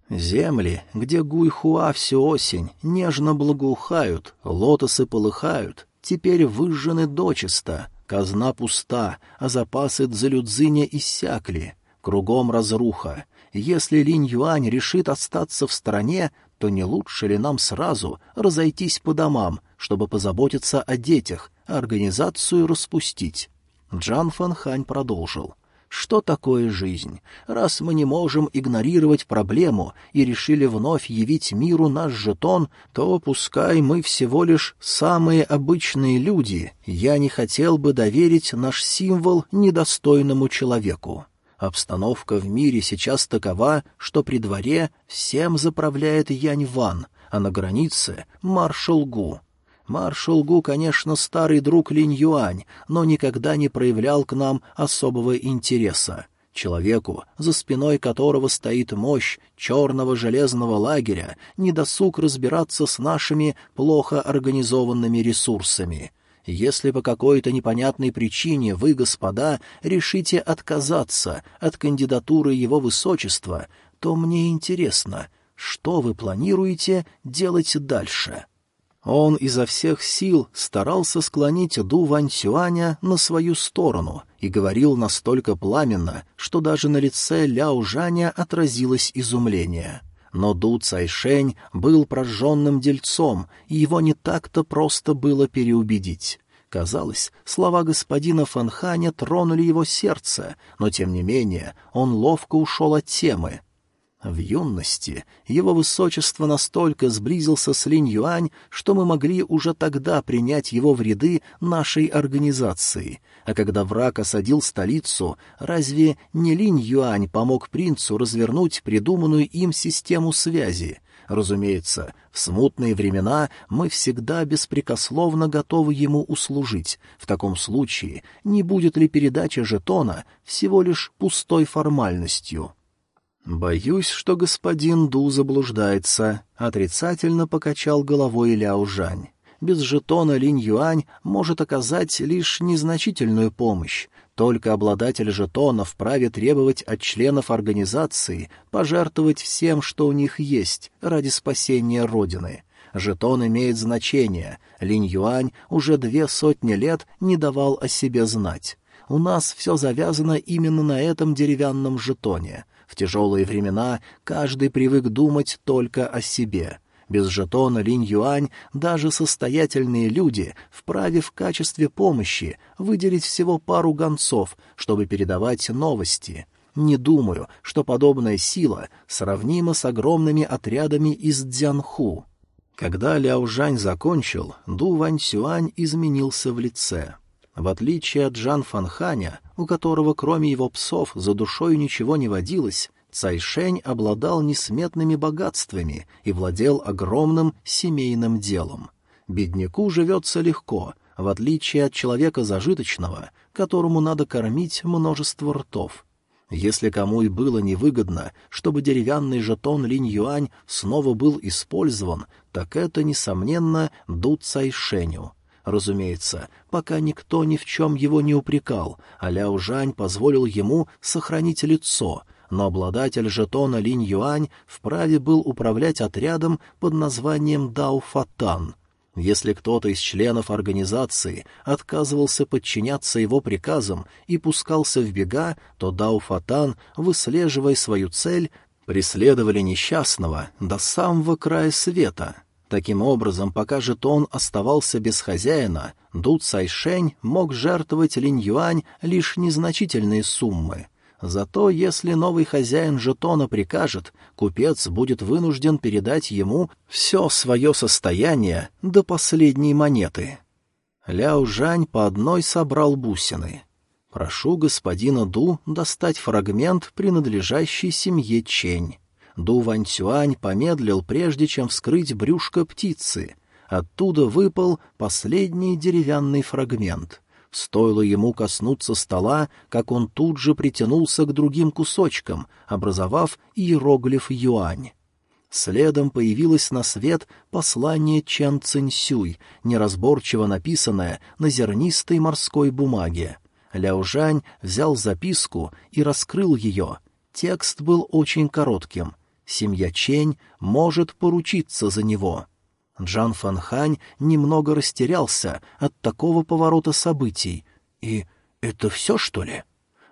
Земли, где Гуйхуа всю осень, нежно благоухают, лотосы полыхают, теперь выжжены дочисто, казна пуста, а запасы Цзэлюдзиня иссякли. Кругом разруха. Если Линь Юань решит остаться в стране, то не лучше ли нам сразу разойтись по домам, чтобы позаботиться о детях, а организацию распустить? Джан Фанхань продолжил. Что такое жизнь? Раз мы не можем игнорировать проблему и решили вновь явить миру наш жетон, то пускай мы всего лишь самые обычные люди, я не хотел бы доверить наш символ недостойному человеку. Обстановка в мире сейчас такова, что при дворе всем заправляет Янь Ван, а на границе — маршал Гу. Маршал Гу, конечно, старый друг Линь Юань, но никогда не проявлял к нам особого интереса. Человеку, за спиной которого стоит мощь черного железного лагеря, недосуг разбираться с нашими плохо организованными ресурсами — если по какой-то непонятной причине вы, господа, решите отказаться от кандидатуры его высочества, то мне интересно, что вы планируете делать дальше?» Он изо всех сил старался склонить Ду Ваньсюаня на свою сторону и говорил настолько пламенно, что даже на лице Ляо Жаня отразилось изумление. Но Ду Цайшень был прожженным дельцом, и его не так-то просто было переубедить. Казалось, слова господина Фанханя тронули его сердце, но, тем не менее, он ловко ушел от темы. В юности его высочество настолько сблизился с Линь Юань, что мы могли уже тогда принять его в ряды нашей организации. А когда враг осадил столицу, разве не Линь Юань помог принцу развернуть придуманную им систему связи? Разумеется, в смутные времена мы всегда беспрекословно готовы ему услужить. В таком случае не будет ли передача жетона всего лишь пустой формальностью? «Боюсь, что господин Ду заблуждается», — отрицательно покачал головой Ляо Жань. «Без жетона Линь Юань может оказать лишь незначительную помощь, только обладатель жетона вправе требовать от членов организации пожертвовать всем, что у них есть, ради спасения Родины. Жетон имеет значение. Линь Юань уже две сотни лет не давал о себе знать. У нас все завязано именно на этом деревянном жетоне. В тяжелые времена каждый привык думать только о себе. Без жетона Линь-Юань даже состоятельные люди вправе в качестве помощи выделить всего пару гонцов, чтобы передавать новости. Не думаю, что подобная сила сравнима с огромными отрядами из Дзянху. Когда Ляо Жань закончил, Ду Вань Сюань изменился в лице. В отличие от Джан Фанханя, у которого кроме его псов за душой ничего не водилось, Цайшень обладал несметными богатствами и владел огромным семейным делом. Бедняку живется легко, в отличие от человека зажиточного, которому надо кормить множество ртов. Если кому и было невыгодно, чтобы деревянный жетон Линь-Юань снова был использован, так это, несомненно, Ду Цайшеню. Разумеется, пока никто ни в чем его не упрекал, а Ляо Жань позволил ему сохранить лицо — но обладатель жетона Линь Юань вправе был управлять отрядом под названием Дао Фатан. Если кто-то из членов организации отказывался подчиняться его приказам и пускался в бега, то Дао Фатан, выслеживая свою цель, преследовали несчастного до самого края света. Таким образом, пока жетон оставался без хозяина, Ду Цайшень мог жертвовать Линь Юань лишь незначительные суммы — Зато если новый хозяин жетона прикажет, купец будет вынужден передать ему все свое состояние до последней монеты. Ляо Жань по одной собрал бусины. Прошу господина Ду достать фрагмент, принадлежащий семье Чень. Ду Ваньцюань помедлил, прежде чем вскрыть брюшко птицы. Оттуда выпал последний деревянный фрагмент. Стоило ему коснуться стола, как он тут же притянулся к другим кусочкам, образовав иероглиф юань. Следом появилось на свет послание Чан Цинсюй, неразборчиво написанное на зернистой морской бумаге. Ляо Жань взял записку и раскрыл ее. Текст был очень коротким. Семья Чень может поручиться за него. Джан Фанхань немного растерялся от такого поворота событий. И это все, что ли?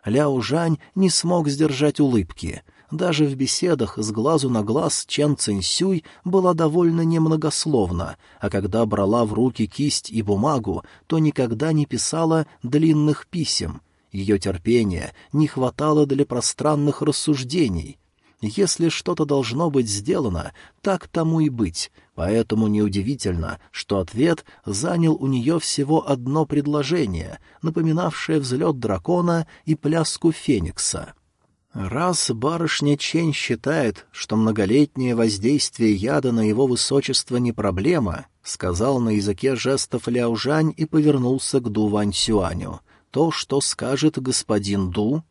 Ляо Жань не смог сдержать улыбки. Даже в беседах с глазу на глаз Чен Цинсюй была довольно немногословна, а когда брала в руки кисть и бумагу, то никогда не писала длинных писем. Ее терпения не хватало для пространных рассуждений. Если что-то должно быть сделано, так тому и быть, поэтому неудивительно, что ответ занял у нее всего одно предложение, напоминавшее взлет дракона и пляску феникса. Раз барышня Чень считает, что многолетнее воздействие яда на его высочество не проблема, сказал на языке жестов Ляужань и повернулся к Ду Вань Сюаню. То, что скажет господин Ду?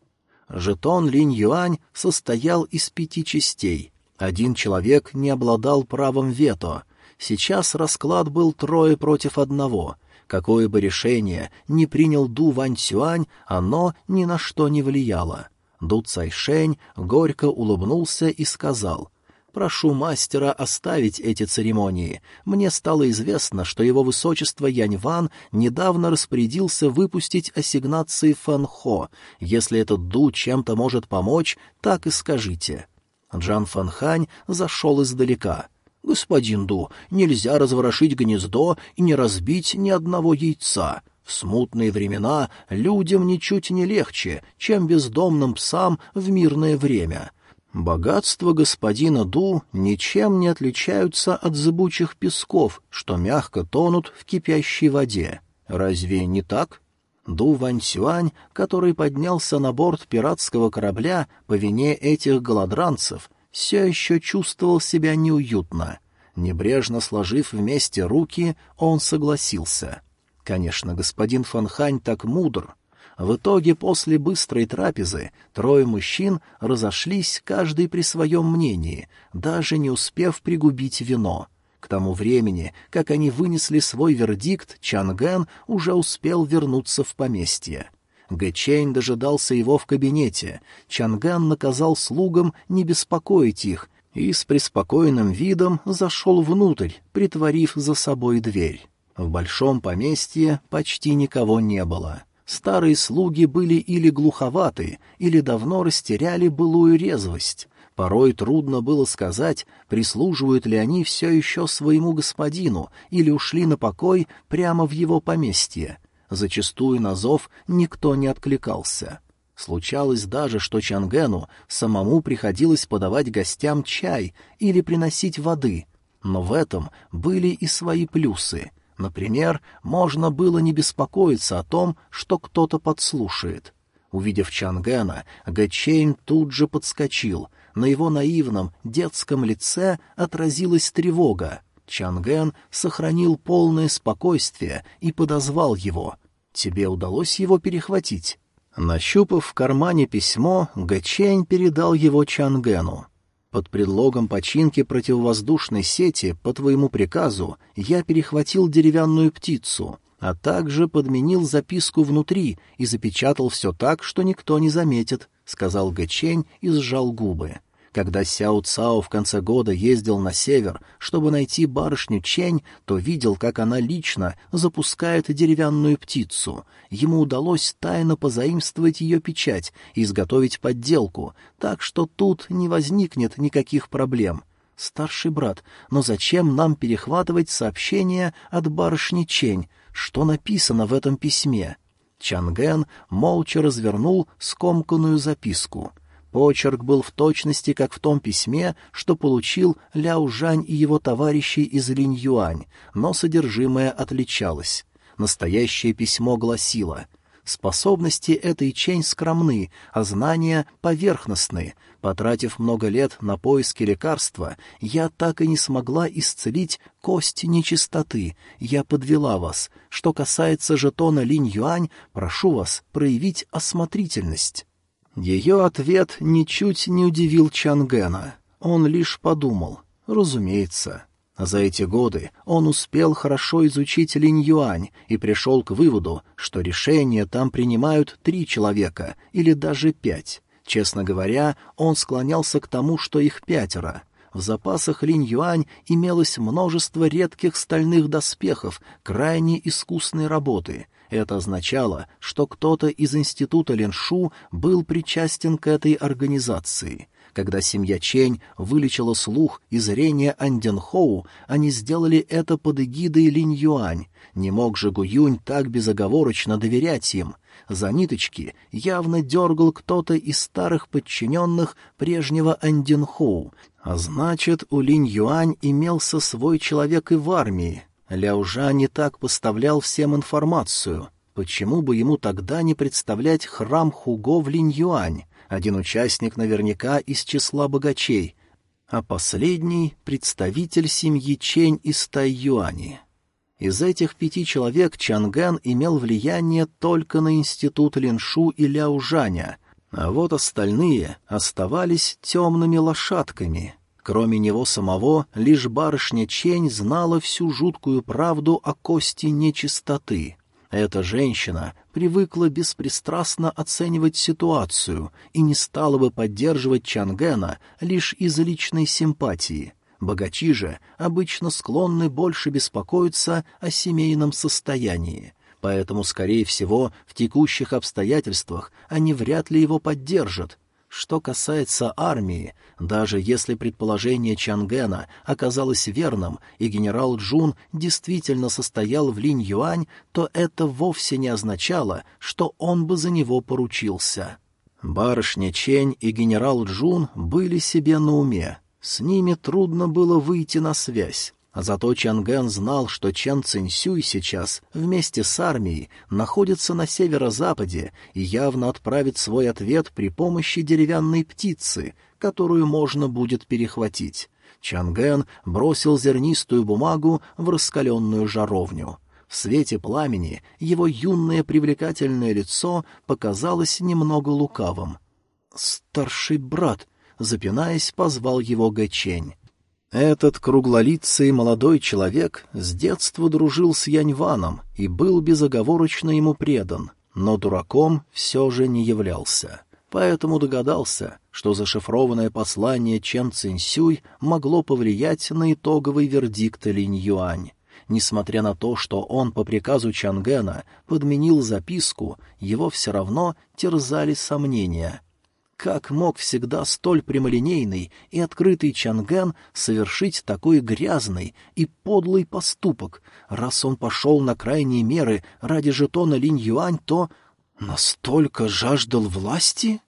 Жетон Линь Юань состоял из пяти частей. Один человек не обладал правом вето. Сейчас расклад был трое против одного. Какое бы решение ни принял Ду Вань Сюань, оно ни на что не влияло. Ду Цайшень горько улыбнулся и сказал, «Прошу мастера оставить эти церемонии. Мне стало известно, что его высочество Янь Ван недавно распорядился выпустить ассигнации Фэн Хо. Если этот Ду чем-то может помочь, так и скажите». Джан Фэн Хань зашел издалека. «Господин Ду, нельзя разворошить гнездо и не разбить ни одного яйца. В смутные времена людям ничуть не легче, чем бездомным псам в мирное время. Богатства господина Ду ничем не отличаются от зыбучих песков, что мягко тонут в кипящей воде. Разве не так? Ду Ваньсюань, который поднялся на борт пиратского корабля по вине этих голодранцев, все еще чувствовал себя неуютно. Небрежно сложив вместе руки, он согласился — Конечно, господин Фанхань так мудр. В итоге, после быстрой трапезы, трое мужчин разошлись, каждый при своем мнении, даже не успев пригубить вино. К тому времени, как они вынесли свой вердикт, Чангэн уже успел вернуться в поместье. Гэчейн дожидался его в кабинете. Чанган наказал слугам не беспокоить их и с преспокойным видом зашел внутрь, притворив за собой дверь. В большом поместье почти никого не было. Старые слуги были или глуховаты, или давно растеряли былую резвость. Порой трудно было сказать, прислуживают ли они все еще своему господину или ушли на покой прямо в его поместье. Зачастую на зов никто не откликался. Случалось даже, что Чангену самому приходилось подавать гостям чай или приносить воды, но в этом были и свои плюсы — Например, можно было не беспокоиться о том, что кто-то подслушает. Увидев Чангена, Гэчейн тут же подскочил. На его наивном детском лице отразилась тревога. Чанген сохранил полное спокойствие и подозвал его. «Тебе удалось его перехватить?» Нащупав в кармане письмо, Гэчень передал его Чангену. Под предлогом починки противовоздушной сети по твоему приказу я перехватил деревянную птицу, а также подменил записку внутри и запечатал все так, что никто не заметит, — сказал Гэчень и сжал губы. Когда Сяо Цао в конце года ездил на север, чтобы найти барышню Чень, то видел, как она лично запускает деревянную птицу. Ему удалось тайно позаимствовать ее печать и изготовить подделку, так что тут не возникнет никаких проблем. Старший брат, но зачем нам перехватывать сообщение от барышни Чень? Что написано в этом письме? Чанген молча развернул скомканную записку — Почерк был в точности, как в том письме, что получил Ляо Жань и его товарищи из Линь-Юань, но содержимое отличалось. Настоящее письмо гласило Способности этой Чень скромны, а знания поверхностны. Потратив много лет на поиски лекарства, я так и не смогла исцелить кость нечистоты. Я подвела вас. Что касается жетона Линь-Юань, прошу вас проявить осмотрительность». Ее ответ ничуть не удивил Чангена. Он лишь подумал. Разумеется. За эти годы он успел хорошо изучить Линь-Юань и пришел к выводу, что решения там принимают три человека или даже пять. Честно говоря, он склонялся к тому, что их пятеро. В запасах Линь-Юань имелось множество редких стальных доспехов крайне искусной работы. Это означало, что кто-то из института Линшу был причастен к этой организации. Когда семья Чень вылечила слух и зрение Анденхоу, они сделали это под эгидой Линь Юань. Не мог же Гуюнь так безоговорочно доверять им. За ниточки явно дергал кто-то из старых подчиненных прежнего Анденхоу, а значит, у Линь Юань имелся свой человек и в армии. Ляужа не так поставлял всем информацию. Почему бы ему тогда не представлять храм Хуго в Линь Юань? один участник наверняка из числа богачей, а последний — представитель семьи Чень из Тайюани. Из этих пяти человек Чанган имел влияние только на институт Линшу и Ляужаня, а вот остальные оставались темными лошадками. Кроме него самого, лишь барышня Чень знала всю жуткую правду о кости нечистоты. Эта женщина привыкла беспристрастно оценивать ситуацию и не стала бы поддерживать Чангена лишь из личной симпатии. Богачи же обычно склонны больше беспокоиться о семейном состоянии, поэтому, скорее всего, в текущих обстоятельствах они вряд ли его поддержат, что касается армии, даже если предположение Чангена оказалось верным, и генерал Джун действительно состоял в Линь-Юань, то это вовсе не означало, что он бы за него поручился. Барышня Чень и генерал Джун были себе на уме. С ними трудно было выйти на связь. А зато Чангэн знал, что Чан Цинсюй сейчас вместе с армией находится на северо-западе и явно отправит свой ответ при помощи деревянной птицы, которую можно будет перехватить. Чангэн бросил зернистую бумагу в раскаленную жаровню. В свете пламени его юное привлекательное лицо показалось немного лукавым. «Старший брат», — запинаясь, позвал его Гэчень. Этот круглолицый молодой человек с детства дружил с Яньваном и был безоговорочно ему предан, но дураком все же не являлся. Поэтому догадался, что зашифрованное послание Чен Цинсюй могло повлиять на итоговый вердикт Линь Юань. Несмотря на то, что он по приказу Чангена подменил записку, его все равно терзали сомнения — как мог всегда столь прямолинейный и открытый Чангэн совершить такой грязный и подлый поступок? Раз он пошел на крайние меры ради жетона Линь-Юань, то настолько жаждал власти?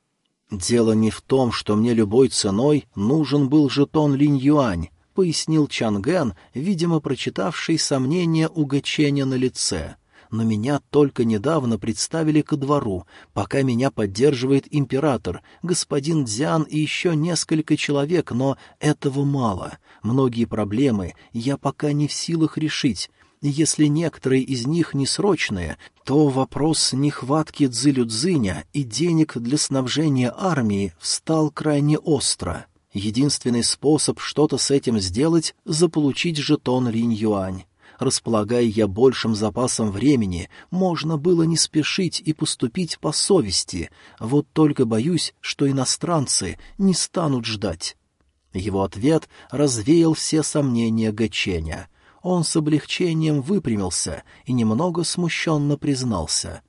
Дело не в том, что мне любой ценой нужен был жетон Линь-Юань, пояснил Чангэн, видимо, прочитавший сомнения у Гэченя на лице но меня только недавно представили ко двору, пока меня поддерживает император, господин Дзян и еще несколько человек, но этого мало. Многие проблемы я пока не в силах решить. Если некоторые из них не срочные, то вопрос нехватки дзылю-дзыня и денег для снабжения армии встал крайне остро. Единственный способ что-то с этим сделать — заполучить жетон Линь-Юань. Располагая я большим запасом времени, можно было не спешить и поступить по совести, вот только боюсь, что иностранцы не станут ждать. Его ответ развеял все сомнения Гаченя. Он с облегчением выпрямился и немного смущенно признался.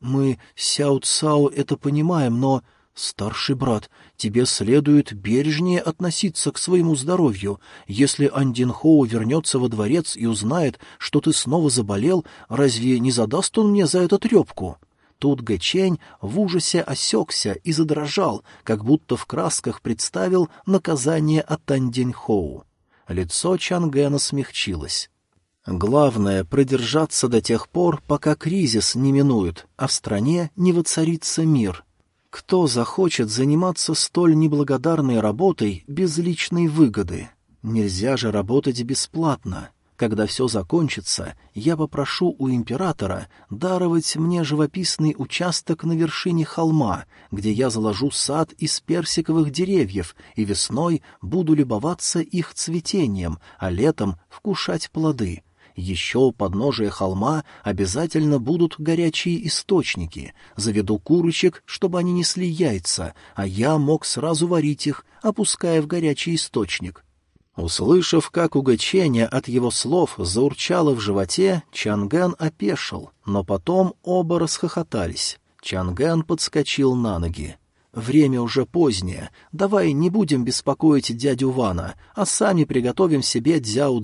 «Мы, Сяо Цао, это понимаем, но...» «Старший брат, тебе следует бережнее относиться к своему здоровью. Если Андин Хоу вернется во дворец и узнает, что ты снова заболел, разве не задаст он мне за это трепку?» Тут Гэчень в ужасе осекся и задрожал, как будто в красках представил наказание от Андин Хоу. Лицо Чангена смягчилось. Главное — продержаться до тех пор, пока кризис не минует, а в стране не воцарится мир. Кто захочет заниматься столь неблагодарной работой без личной выгоды? Нельзя же работать бесплатно. Когда все закончится, я попрошу у императора даровать мне живописный участок на вершине холма, где я заложу сад из персиковых деревьев, и весной буду любоваться их цветением, а летом вкушать плоды. Еще у подножия холма обязательно будут горячие источники. Заведу курочек, чтобы они несли яйца, а я мог сразу варить их, опуская в горячий источник. Услышав, как у Гаченя от его слов заурчало в животе, Чанган опешил, но потом оба расхохотались. Чанган подскочил на ноги. «Время уже позднее. Давай не будем беспокоить дядю Вана, а сами приготовим себе дзяо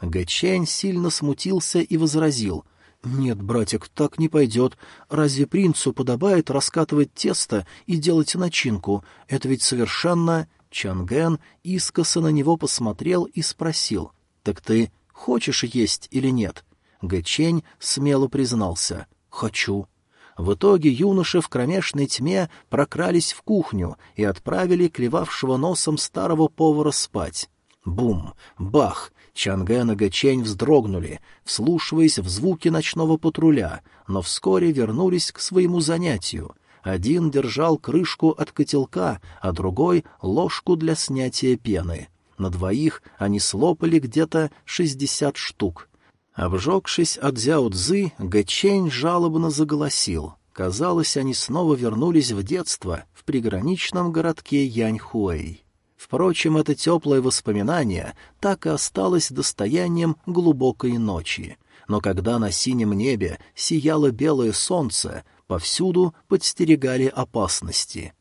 цзы». Гэчень сильно смутился и возразил. «Нет, братик, так не пойдет. Разве принцу подобает раскатывать тесто и делать начинку? Это ведь совершенно...» Чанген искоса на него посмотрел и спросил. «Так ты хочешь есть или нет?» Гэчень смело признался. «Хочу». В итоге юноши в кромешной тьме прокрались в кухню и отправили клевавшего носом старого повара спать. Бум! Бах! Чанген и Гэчень вздрогнули, вслушиваясь в звуки ночного патруля, но вскоре вернулись к своему занятию. Один держал крышку от котелка, а другой — ложку для снятия пены. На двоих они слопали где-то шестьдесят штук. Обжегшись от зяо-дзы, Гэчень жалобно заголосил. Казалось, они снова вернулись в детство в приграничном городке Яньхуэй. Впрочем, это теплое воспоминание так и осталось достоянием глубокой ночи. Но когда на синем небе сияло белое солнце, повсюду подстерегали опасности.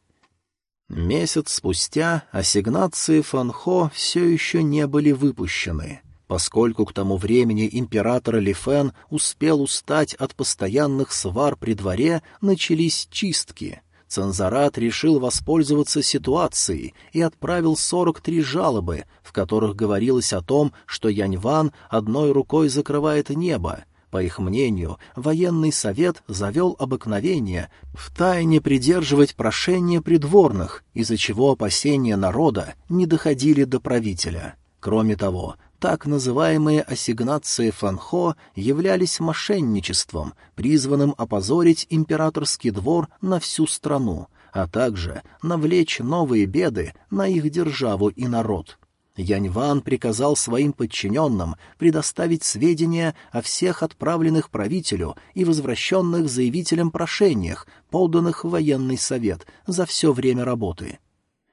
Месяц спустя ассигнации Фанхо все еще не были выпущены. Поскольку к тому времени император Лифен успел устать от постоянных свар при дворе, начались чистки. Цензорат решил воспользоваться ситуацией и отправил 43 жалобы, в которых говорилось о том, что Яньван одной рукой закрывает небо, по их мнению, военный совет завел обыкновение втайне придерживать прошения придворных, из-за чего опасения народа не доходили до правителя. Кроме того, так называемые ассигнации Фанхо являлись мошенничеством, призванным опозорить императорский двор на всю страну, а также навлечь новые беды на их державу и народ. Яньван приказал своим подчиненным предоставить сведения о всех отправленных правителю и возвращенных заявителям прошениях, поданных в военный совет за все время работы.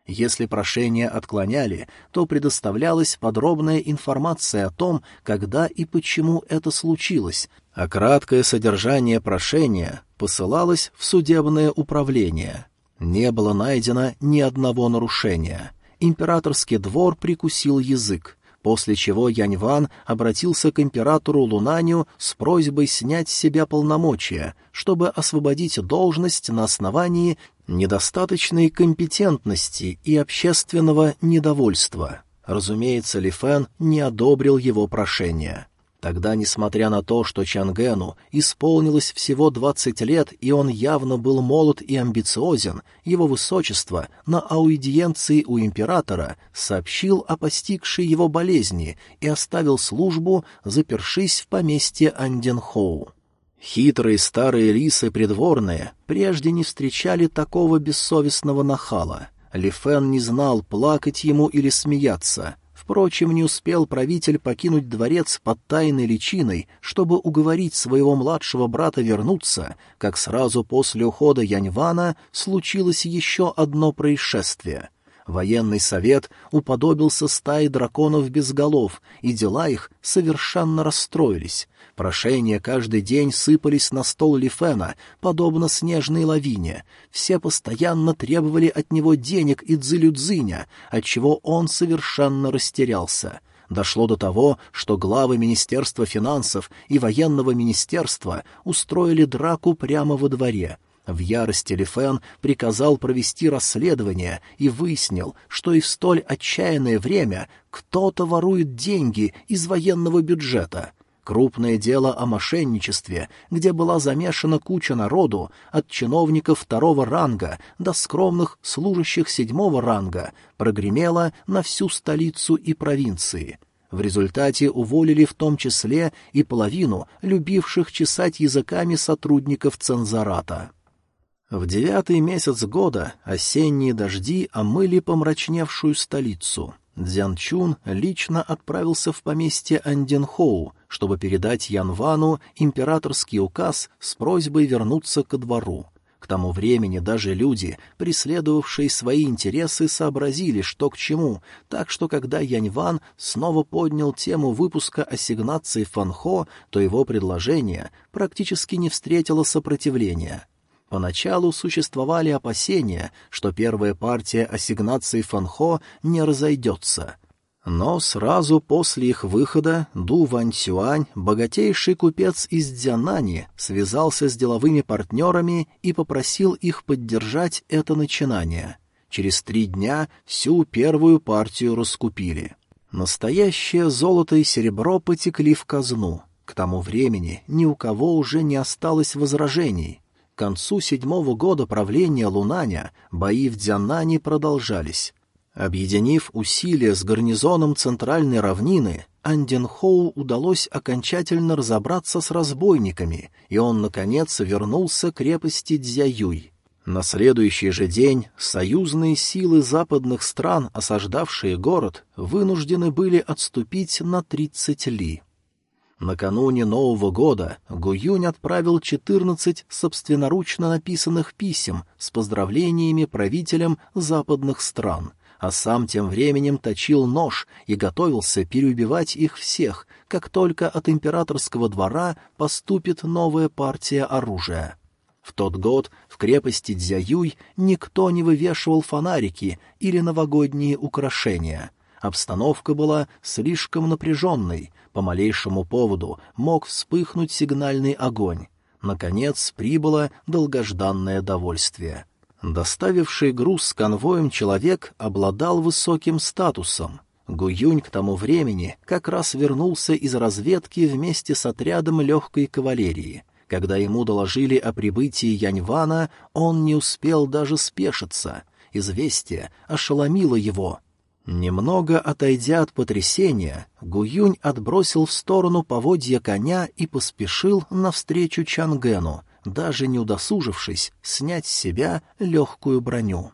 Если прошения отклоняли, то предоставлялась подробная информация о том, когда и почему это случилось, а краткое содержание прошения посылалось в судебное управление. Не было найдено ни одного нарушения — императорский двор прикусил язык, после чего Яньван обратился к императору Лунанию с просьбой снять с себя полномочия, чтобы освободить должность на основании недостаточной компетентности и общественного недовольства. Разумеется, Ли Фэн не одобрил его прошение. Тогда, несмотря на то, что Чангену исполнилось всего двадцать лет, и он явно был молод и амбициозен, его высочество на аудиенции у императора сообщил о постигшей его болезни и оставил службу, запершись в поместье Анденхоу. Хитрые старые лисы придворные прежде не встречали такого бессовестного нахала. Ли Фэн не знал, плакать ему или смеяться — Впрочем, не успел правитель покинуть дворец под тайной личиной, чтобы уговорить своего младшего брата вернуться, как сразу после ухода Яньвана случилось еще одно происшествие. Военный совет уподобился стае драконов без голов, и дела их совершенно расстроились. Прошения каждый день сыпались на стол Лифена, подобно снежной лавине. Все постоянно требовали от него денег и дзылю-дзыня, отчего он совершенно растерялся. Дошло до того, что главы Министерства финансов и военного министерства устроили драку прямо во дворе — В ярости Лифен приказал провести расследование и выяснил, что и в столь отчаянное время кто-то ворует деньги из военного бюджета. Крупное дело о мошенничестве, где была замешана куча народу, от чиновников второго ранга до скромных служащих седьмого ранга, прогремело на всю столицу и провинции. В результате уволили в том числе и половину любивших чесать языками сотрудников цензората. В девятый месяц года осенние дожди омыли помрачневшую столицу. Дзянчун лично отправился в поместье Анденхоу, чтобы передать Янвану императорский указ с просьбой вернуться ко двору. К тому времени даже люди, преследовавшие свои интересы, сообразили, что к чему, так что когда Яньван снова поднял тему выпуска ассигнаций Фанхо, то его предложение практически не встретило сопротивления — Поначалу существовали опасения, что первая партия ассигнаций Фанхо не разойдется. Но сразу после их выхода Ду Ваньсюань, богатейший купец из Дзянани, связался с деловыми партнерами и попросил их поддержать это начинание. Через три дня всю первую партию раскупили. Настоящее золото и серебро потекли в казну. К тому времени ни у кого уже не осталось возражений. К концу седьмого года правления Лунаня бои в Дзянане продолжались. Объединив усилия с гарнизоном центральной равнины, Анденхоу удалось окончательно разобраться с разбойниками, и он, наконец, вернулся к крепости Дзяюй. На следующий же день союзные силы западных стран, осаждавшие город, вынуждены были отступить на тридцать ли. Накануне Нового года Гуюнь отправил четырнадцать собственноручно написанных писем с поздравлениями правителям западных стран, а сам тем временем точил нож и готовился переубивать их всех, как только от императорского двора поступит новая партия оружия. В тот год в крепости Дзяюй никто не вывешивал фонарики или новогодние украшения. Обстановка была слишком напряженной, по малейшему поводу мог вспыхнуть сигнальный огонь. Наконец прибыло долгожданное довольствие. Доставивший груз с конвоем человек обладал высоким статусом. Гуюнь к тому времени как раз вернулся из разведки вместе с отрядом легкой кавалерии. Когда ему доложили о прибытии Яньвана, он не успел даже спешиться. Известие ошеломило его — Немного отойдя от потрясения, Гуюнь отбросил в сторону поводья коня и поспешил навстречу Чангену, даже не удосужившись снять с себя легкую броню.